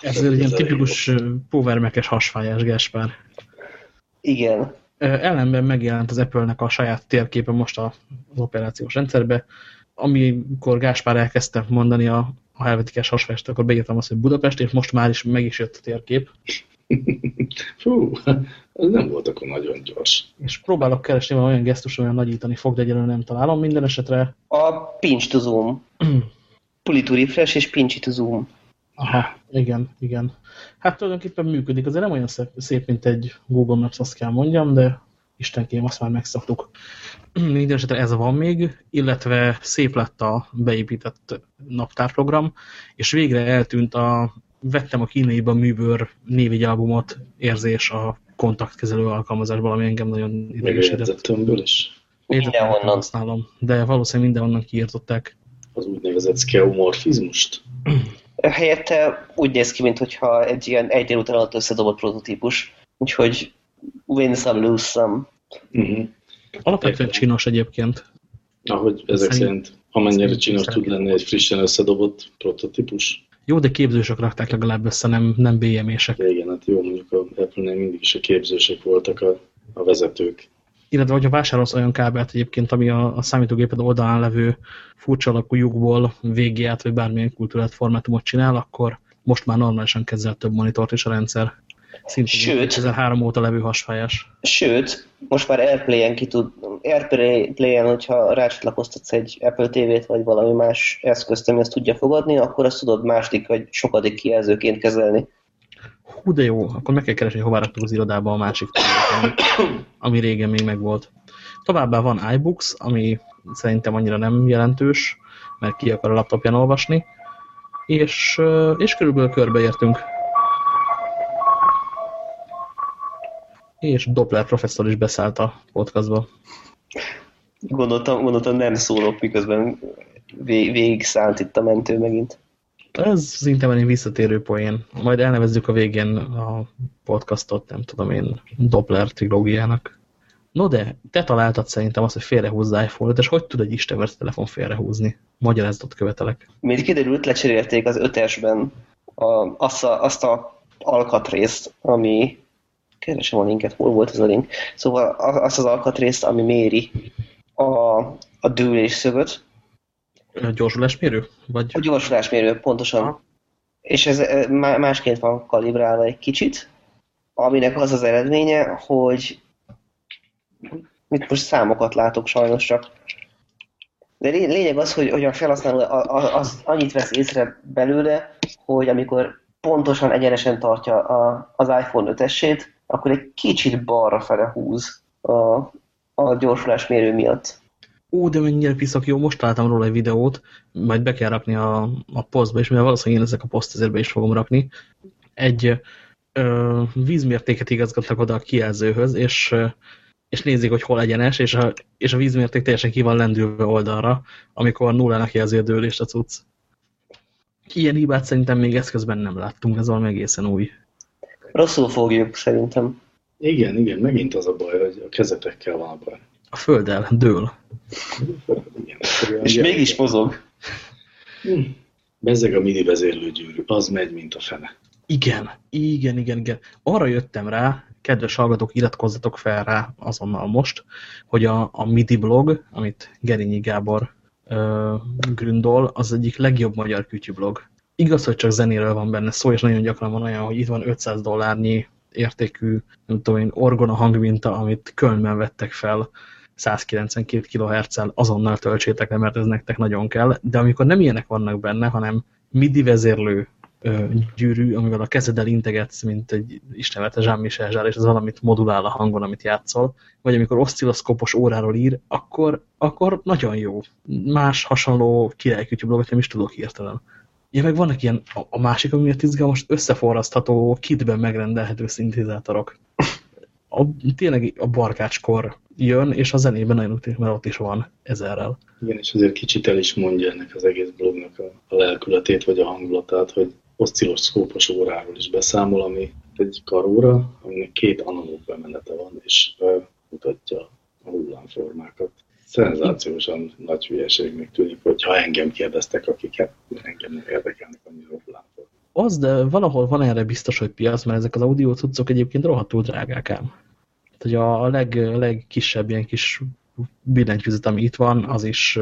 Ez egy ilyen tipikus powermekes hasfájás, Gáspár.
Igen.
Ellenben megjelent az Apple-nek a saját térképe most az operációs rendszerbe, amikor Gáspár elkezdte mondani a, a helvetikes hasfest, akkor beírtam azt, hogy Budapest, és most már is meg is jött a térkép.
Fú, ez nem volt akkor nagyon gyors.
És próbálok keresni valami olyan gesztus, olyan nagyítani fog, de egyelőre nem találom. Minden esetre...
A pinch to zoom. Pull to refresh és pinch to zoom.
Aha, igen, igen. Hát tulajdonképpen működik, azért nem olyan szép, mint egy Google Maps, azt kell mondjam, de istenkém, azt már megszoktuk. Minden esetre ez van még, illetve szép lett a beépített naptárprogram, és végre eltűnt a vettem a kínaiban műbőr névügy albumot érzés a kontaktkezelő alkalmazásból, ami engem nagyon
idegesített. is?
Mindenhonnan.
használom, de valószínűleg mindenhonnan kiírtották.
Az úgynevezett skeomorfizmust?
Helyette úgy néz ki, mintha egy ilyen egy délután alatt összedobott prototípus. Úgyhogy win some, lose some. Uh
-huh. Alapvetően csinos egyébként.
Ahogy ezek szerint, szerint amennyire csinos tud lenni egy frissen összedobott prototípus.
Jó, de képzősök rakták legalább össze, nem, nem BM-ések.
Igen, hát jó, mondjuk a Apple-nél mindig is a képzősök voltak a, a vezetők
illetve hogyha vásárolsz olyan kábelt egyébként, ami a, a számítógéped oldalán levő furcsa alakú lyukból VGA-t vagy bármilyen kultúrát formátumot csinál, akkor most már normálisan kezel több monitort is a rendszer. Szintén sőt, 2003 óta levő hasfájás.
Sőt, most már Airplay-en ki tud, AirPlay-en, hogyha rácsatlakoztatsz egy Apple TV-t, vagy valami más eszközt, ami ezt tudja fogadni, akkor azt tudod második vagy sokadik kijelzőként kezelni.
Hú, de jó, akkor meg kell keresni, hogy hová raktuk az irodába a másik tévét, ami régen még megvolt. Továbbá van iBooks, ami szerintem annyira nem jelentős, mert ki akar a laptopján olvasni, és, és körülbelül körbeértünk. És Doppler professzor is beszállt a podcastba.
Gondoltam, gondoltam nem szólok, miközben végig szállt itt a mentő megint.
Ez szinte egy visszatérő poén. Majd elnevezzük a végén a podcastot, nem tudom én, Doppler trilógiának. No de, te találtad szerintem azt, hogy félrehúzza iPhone-ot, és hogy tud egy istenvert telefon félrehúzni? Magyarázatot követelek.
Mint kiderült, lecserélték az ötesben a, azt, a, azt a alkatrészt, ami keresem a linket, hol volt ez a link. Szóval azt az alkatrészt, ami méri a, a dőlés szögöt.
A gyorsulásmérő? Vagy...
A gyorsulásmérő, pontosan. Aha. És ez másként van kalibrálva egy kicsit, aminek az az eredménye, hogy mit most számokat látok sajnos csak. De lényeg az, hogy, hogy a felhasználó az, annyit vesz észre belőle, hogy amikor pontosan egyenesen tartja a, az iPhone 5-esét, akkor egy kicsit balra fele húz a, a gyorsulásmérő miatt.
Ó, de mennyire piszak jó, most találtam róla egy videót, majd be kell rakni a, a posztba, és mivel valószínűleg én ezek a poszt ezért be is fogom rakni. Egy ö, vízmértéket igazgatnak oda a kijelzőhöz, és és nézik, hogy hol egyenes, és a, és a vízmérték teljesen ki van lendülve oldalra, amikor nullának jelzi a dőlést a cucc. Ilyen hibát szerintem még eszközben nem láttunk, ez valami egészen új.
Rosszul fogjuk, szerintem.
Igen, igen, megint az a baj, hogy a kezetekkel van a baj.
A földdel, dől.
Igen, és mégis mozog.
Hm. Bezzeg a mini vezérlőgyűrű, az megy, mint a fene.
Igen, igen, igen, igen. Arra jöttem rá, kedves hallgatók, iratkozzatok fel rá azonnal most, hogy a, a MIDI blog, amit Gerinyi Gábor ö, gründol, az egyik legjobb magyar blog. Igaz, hogy csak zenéről van benne szó, és nagyon gyakran van olyan, hogy itt van 500 dollárnyi értékű, nem tudom én, orgona hangminta, amit Kölnben vettek fel 192 kHz-el, azonnal töltsétek le, mert ez nektek nagyon kell. De amikor nem ilyenek vannak benne, hanem MIDI vezérlő gyűrű, amivel a kezeddel integetsz, mint egy istenvete Jean-Michel és az valamit modulál a hangon, amit játszol, vagy amikor oszcilloszkopos óráról ír, akkor, akkor nagyon jó. Más hasonló királykütyű blogot nem is tudok hirtelen. Ja, meg vannak ilyen, a, másik, ami miatt izgalmas, összeforrasztható, kitben megrendelhető szintizátorok. A, tényleg a barkácskor jön, és a zenében nagyon úgy mert ott is van ezerrel.
Igen, és azért kicsit el is mondja ennek az egész blognak a, a lelkületét, vagy a hangulatát, hogy oszcilloszkópos óráról is beszámol, ami egy karóra, aminek két analóg bemenete van, és mutatja a hullámformákat. Szenzációsan nagy hülyeségnek tűnik, hogyha engem kérdeztek, akiket engem nem érdekelnek.
Az, de valahol van erre biztos, hogy piac, mert ezek az audio cuccok egyébként rohadtul drágák ám. Tehát a leg, legkisebb ilyen kis billentyűzet, ami itt van, az is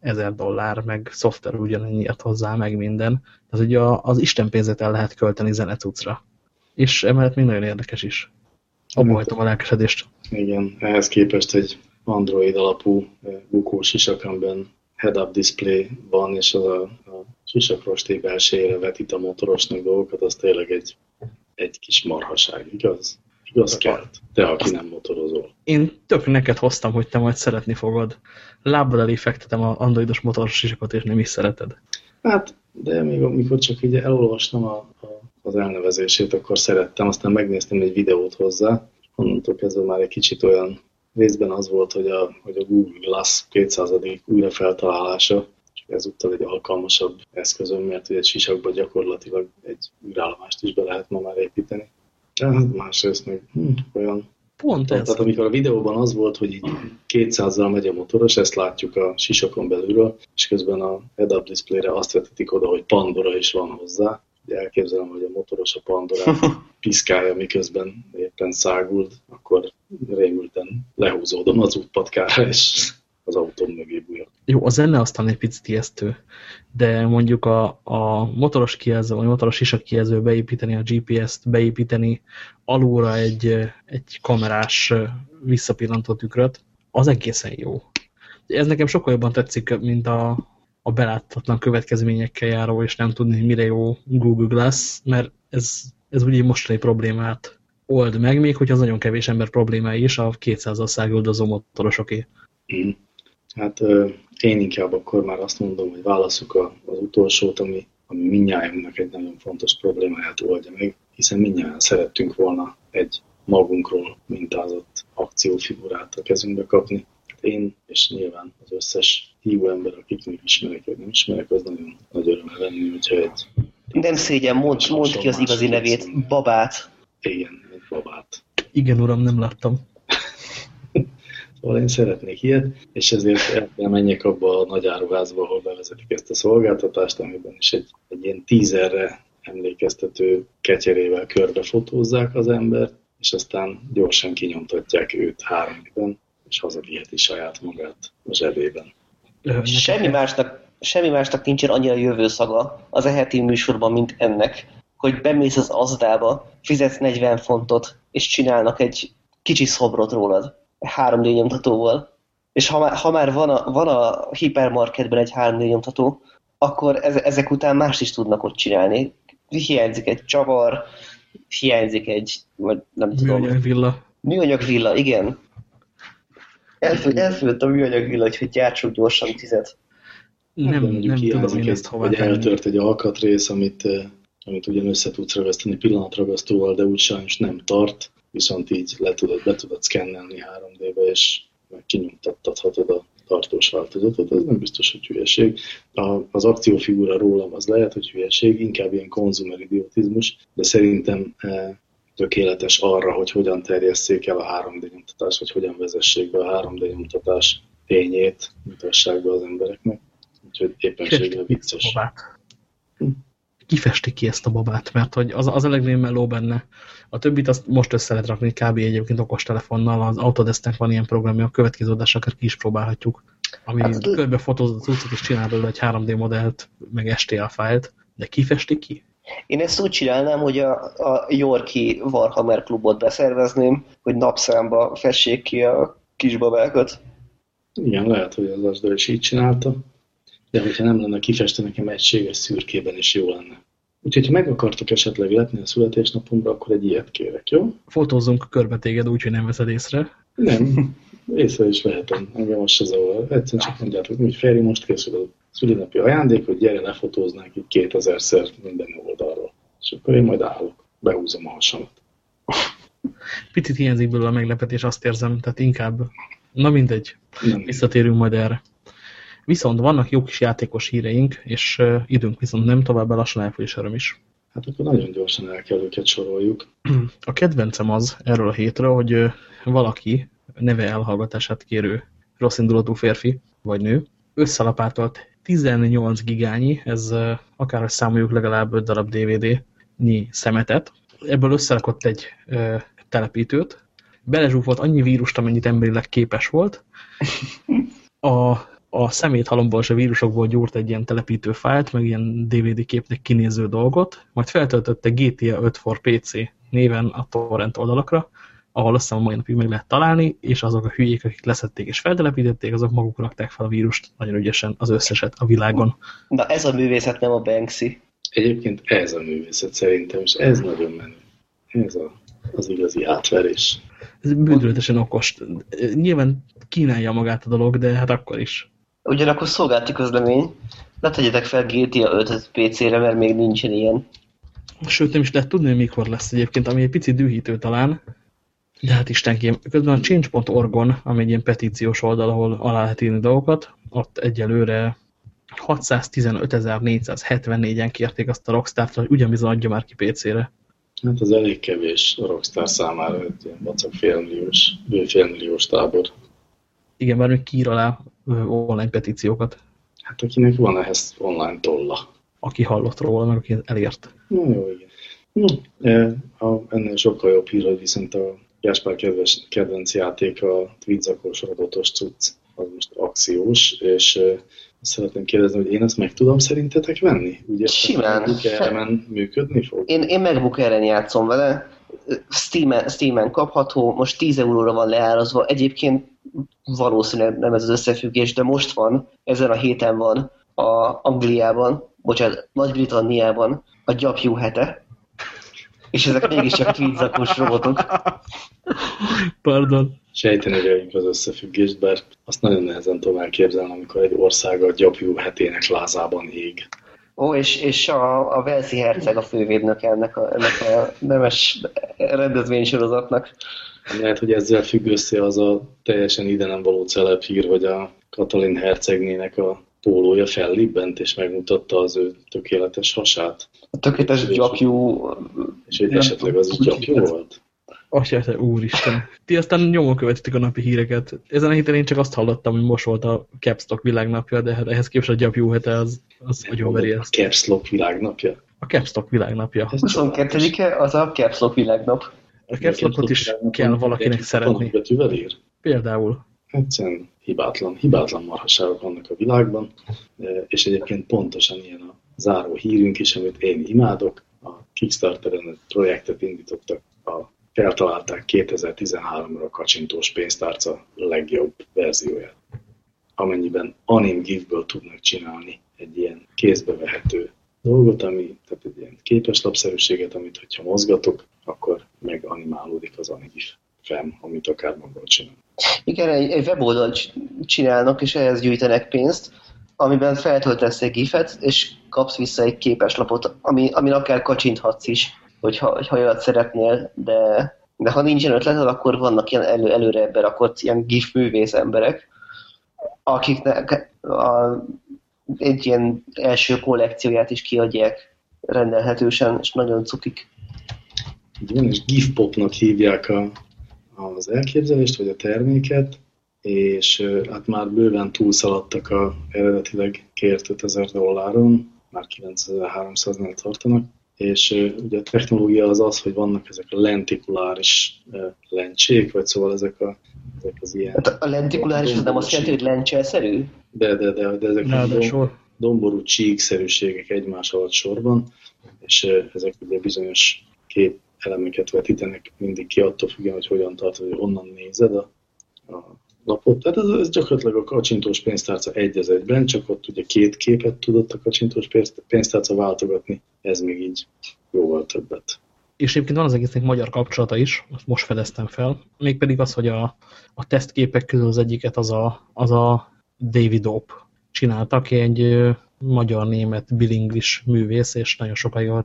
ezer dollár, meg szoftver ugyanennyiért hozzá, meg minden. Tehát ugye az Isten pénzet el lehet költeni zenecucra. És emellett még nagyon érdekes is. Abba hagytam a lelkesedést.
Igen, ehhez képest egy Android alapú bukós isak, amiben head-up display van, és az a, a sisakrosté belsejére vetít a motorosnak dolgokat, az tényleg egy, egy kis marhaság, igaz? Igaz kelt, te aki nem motorozol.
Én tök neked hoztam, hogy te majd szeretni fogod. Lábbal elé fektetem a androidos motoros sisakot, és nem is szereted.
Hát, de még amikor csak így elolvastam a, a, az elnevezését, akkor szerettem, aztán megnéztem egy videót hozzá, onnantól kezdve már egy kicsit olyan részben az volt, hogy a, hogy a Google Glass 200. újra feltalálása csak ezúttal egy alkalmasabb eszközön, mert egy sisakba gyakorlatilag egy űrállomást is be lehet ma már építeni. Tehát másrészt meg hm, olyan...
Pont ez.
Tehát amikor a videóban az volt, hogy így 200-zal megy a motoros, ezt látjuk a sisakon belülről, és közben a head-up displayre azt vetítik oda, hogy Pandora is van hozzá. Elképzelem, hogy a motoros a Pandora piszkálja, miközben éppen szágult, akkor rémülten lehúzódom az útpatkára, és az autóm mögé bújok.
Jó, a zene aztán egy picit ijesztő, de mondjuk a, a motoros kijelző, vagy motoros isak kijelző beépíteni a GPS-t, beépíteni alulra egy, egy kamerás visszapillantó tükröt, az egészen jó. Ez nekem sokkal jobban tetszik, mint a, a beláthatatlan következményekkel járó, és nem tudni, mire jó Google Glass, mert ez, ez ugye mostani problémát old meg, még hogy az nagyon kevés ember problémái is, a 200-al száguldozó motorosoké.
Hát én inkább akkor már azt mondom, hogy válaszuk az utolsót, ami, ami mindnyájunknak egy nagyon fontos problémáját oldja meg, hiszen mindnyáján szerettünk volna egy magunkról mintázott akciófigurát a kezünkbe kapni. Én, és nyilván az összes hívó ember, akik még ismerek, vagy nem ismerek, az nagyon nagy öröm venni, hogyha egy...
Nem szégyen, mondd, mondd ki az igazi nevét, babát.
Igen, egy babát.
Igen, uram, nem láttam.
Szóval én szeretnék ilyet, és ezért el kell menjek abba a nagy áruházba, ahol bevezetik ezt a szolgáltatást, amiben is egy, egy ilyen tízerre emlékeztető ketyerével körbefotózzák az embert, és aztán gyorsan kinyomtatják őt háromban, és hazaviheti saját magát a zsebében.
Semmi másnak, semmi másnak nincsen annyira jövőszaga az eheti műsorban, mint ennek, hogy bemész az azdába, fizetsz 40 fontot, és csinálnak egy kicsi szobrot rólad 3D nyomtatóval. És ha már, ha már van, a, van a hipermarketben egy 3D nyomtató, akkor ezek után más is tudnak ott csinálni. Hiányzik egy csavar, hiányzik egy, vagy nem tudom.
Műanyag villa.
Műanyag villa, igen. Elfőtt a műanyag villa, hogy gyártsuk gyorsan tizet.
Nem, nem tudom én ezt
hova Hogy eltört egy alkatrész, amit, eh, amit ugyan össze tudsz ragasztani pillanatragasztóval, de úgy sajnos nem tart, viszont így le tudod, be tudod szkennelni 3D-be, és meg kinyomtathatod a tartós változatot, ez nem biztos, hogy hülyeség. A, az akciófigura rólam az lehet, hogy hülyeség, inkább ilyen konzumer idiotizmus, de szerintem e, tökéletes arra, hogy hogyan terjesszék el a 3D nyomtatás, vagy hogyan vezessék be a 3D nyomtatás tényét, mutassák be az embereknek. Úgyhogy éppenséggel vicces.
Kifesti ki ezt a babát, mert hogy az, az a legnagyobb meló benne. A többit azt most össze lehet rakni kb. egyébként okostelefonnal, az Autodesknek van ilyen programja, a következő adás akár ki is próbálhatjuk, ami hát, körbe fotóz az utcát és csinál belőle egy 3D modellt, meg STL fájlt, de kifesti ki?
Én ezt úgy csinálnám, hogy a, a Yorki Warhammer klubot beszervezném, hogy napszámba fessék ki a kisbabákat.
Igen, lehet, hogy az Asda is így csinálta. De hogyha nem lenne kifestő nekem egységes szürkében is jó lenne. Úgyhogy, ha meg akartok esetleg letni a születésnapomra, akkor egy ilyet kérek, jó?
Fotózzunk körbe téged úgy, hogy nem veszed észre.
Nem, észre is vehetem. Engem most se zavar. Egyszerűen csak mondjátok, hogy Feri, most készül a szülinapi ajándék, hogy gyere, lefotóznánk itt 2000-szer minden oldalról. És akkor én majd állok, behúzom a hasamat.
Picit hiányzik belőle a meglepetés, azt érzem, tehát inkább, na mindegy, nem. visszatérünk majd erre. Viszont vannak jó kis játékos híreink, és uh, időnk viszont nem, továbbá lassan elfogy is öröm is.
Hát akkor nagyon gyorsan el kell őket soroljuk.
A kedvencem az erről a hétről, hogy uh, valaki neve elhallgatását kérő rosszindulatú férfi vagy nő összelapátolt 18 gigányi, ez akár számoljuk legalább 5 darab DVD-nyi szemetet. Ebből összerakott egy uh, telepítőt, belezsúfolt annyi vírust, amennyit emberileg képes volt. A a szeméthalomból és a vírusokból gyúrt egy ilyen telepítő fájlt, meg ilyen DVD képnek kinéző dolgot, majd feltöltötte GTA 5 for PC néven a torrent oldalakra, ahol azt hiszem a mai napig meg lehet találni, és azok a hülyék, akik leszették és feltelepítették, azok maguk rakták fel a vírust nagyon ügyesen az összeset a világon.
Na ez a művészet, nem a Banksy.
Egyébként ez a művészet szerintem, és ez nagyon menő. Ez a, az igazi átverés.
Ez bűnöltesen okos. Nyilván kínálja magát a dolog, de hát akkor is.
Ugyanakkor szolgálti közlemény. Ne tegyetek fel GTA 5 PC-re, mert még nincsen ilyen.
Sőt, nem is lehet tudni, hogy mikor lesz egyébként, ami egy picit dühítő talán. De hát istenkém, közben a change.org-on, ami egy ilyen petíciós oldal, ahol alá lehet írni dolgokat, ott egyelőre 615.474-en kérték azt a Rockstar-t, hogy ugyanbizony adja már ki PC-re.
Hát az elég kevés a Rockstar számára, egy ilyen vacak félmilliós, félmilliós tábor.
Igen, bár még kiír alá online petíciókat.
Hát akinek van ehhez online tolla.
Aki hallott róla, meg aki elért.
Na jó, igen. A, ennél sokkal jobb hír, hogy viszont a Gáspár kedves, kedvenc játék a tweedzakos robotos cucc, az most akciós, és azt szeretném kérdezni, hogy én ezt meg tudom szerintetek venni? Ugye
Simán.
MacBook működni fog?
Én, én MacBook ellen játszom vele, Steam-en, Steam kapható, most 10 euróra van leárazva. Egyébként valószínűleg nem ez az összefüggés, de most van, ezen a héten van a Angliában, bocsánat, Nagy-Britanniában a gyapjú hete, és ezek mégiscsak tweedzakos robotok.
Pardon.
Sejteni véljük az összefüggést, bár azt nagyon nehezen tudom elképzelni, amikor egy ország a gyapjú hetének lázában ég.
Ó, és, és a, a Velszi herceg a fővédnök ennek a, ennek a nemes rendezvénysorozatnak.
Lehet, hogy ezzel függ össze az a teljesen ide nem való celeb hír, hogy a Katalin hercegnének a pólója fellibbent, és megmutatta az ő tökéletes hasát.
A tökéletes gyapjú...
És hogy esetleg az is gyapjú volt?
Atya, te úristen. Ti aztán nyomon követitek a napi híreket. Ezen a héten én csak azt hallottam, hogy most volt a Caps Lock világnapja, de hát ehhez képest a gyapjú hete az, az nagyon veri
ezt. A Caps Lock világnapja?
A Caps Lock világnapja.
22-e az a Caps Lock világnap.
A Caps Lockot is kell valakinek szeretni. Például.
Egyszerűen hibátlan, hibátlan marhaságok vannak a világban, és egyébként pontosan ilyen a záró hírünk is, amit én imádok. A Kickstarteren egy projektet indítottak a feltalálták 2013-ra a kacsintós pénztárca legjobb verzióját. Amennyiben anim gifből tudnak csinálni egy ilyen kézbe vehető dolgot, ami, tehát egy ilyen képeslapszerűséget, amit hogyha mozgatok, akkor meganimálódik az anigif fem, amit akár magamról csinál.
Igen, egy, egy weboldalt csinálnak, és ehhez gyűjtenek pénzt, amiben feltöltesz egy gifet, és kapsz vissza egy képeslapot, ami, amin akár kacsinthatsz is hogyha, hogyha olyat szeretnél, de, de ha nincsen ötleted, akkor vannak ilyen elő, előre ebben akkor ilyen gif művész emberek, akiknek a, egy ilyen első kollekcióját is kiadják rendelhetősen, és nagyon cukik.
Igen, és GIF popnak hívják a, az elképzelést, vagy a terméket, és hát már bőven túlszaladtak a eredetileg kért 5000 dolláron, már 9300-nál tartanak, és ugye a technológia az az, hogy vannak ezek a lentikuláris lencsék, vagy szóval ezek, a, ezek az ilyen...
Hát a lentikuláris az nem azt jelenti, hogy lencselszerű?
De, de, de, de ezek
Na, de
dom, domború csíkszerűségek egymás alatt sorban, és ezek ugye bizonyos kép elemeket vetítenek mindig ki attól függően, hogy hogyan tartod, hogy onnan nézed a, a lapot. Tehát ez, ez gyakorlatilag a kacsintós pénztárca egy az egyben, csak ott ugye két képet tudott a kacsintós pénztárca váltogatni, ez még így jóval többet.
És egyébként van az egésznek magyar kapcsolata is, azt most fedeztem fel, mégpedig az, hogy a, a tesztképek közül az egyiket az a, az a David Ope csinálta, aki egy magyar-német bilinglis művész, és nagyon sokáig a,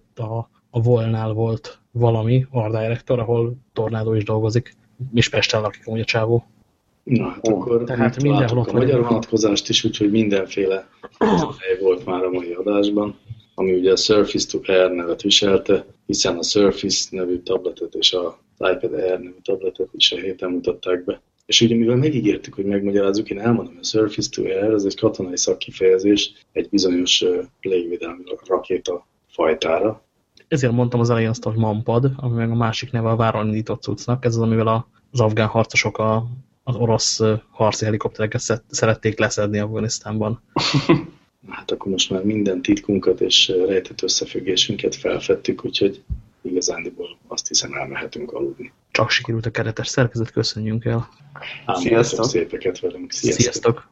a Volnál volt valami, Art ahol Tornádó is dolgozik, és Pesten lakik amúgy csávó.
Na, hát oh, akkor tehát mindenhol ott a magyar vonatkozást is, úgyhogy mindenféle hely volt már a mai adásban, ami ugye a Surface to Air nevet viselte, hiszen a Surface nevű tabletet és a iPad Air nevű tabletet is a héten mutatták be. És ugye mivel megígértük, hogy megmagyarázzuk, én elmondom, a Surface to Air ez egy katonai szakkifejezés egy bizonyos légvédelmi rakéta fajtára.
Ezért mondtam az elején azt, hogy Mampad, ami meg a másik neve a váron indított cuccnak. Ez az, amivel az afgán harcosok a az orosz harci helikoptereket szerették leszedni Afganisztánban.
Hát akkor most már minden titkunkat és rejtett összefüggésünket felfedtük, úgyhogy igazándiból azt hiszem elmehetünk aludni.
Csak sikerült a keretes szerkezet, köszönjünk el.
Sziasztok! Szépeket velünk.
Sziasztok! Sziasztok.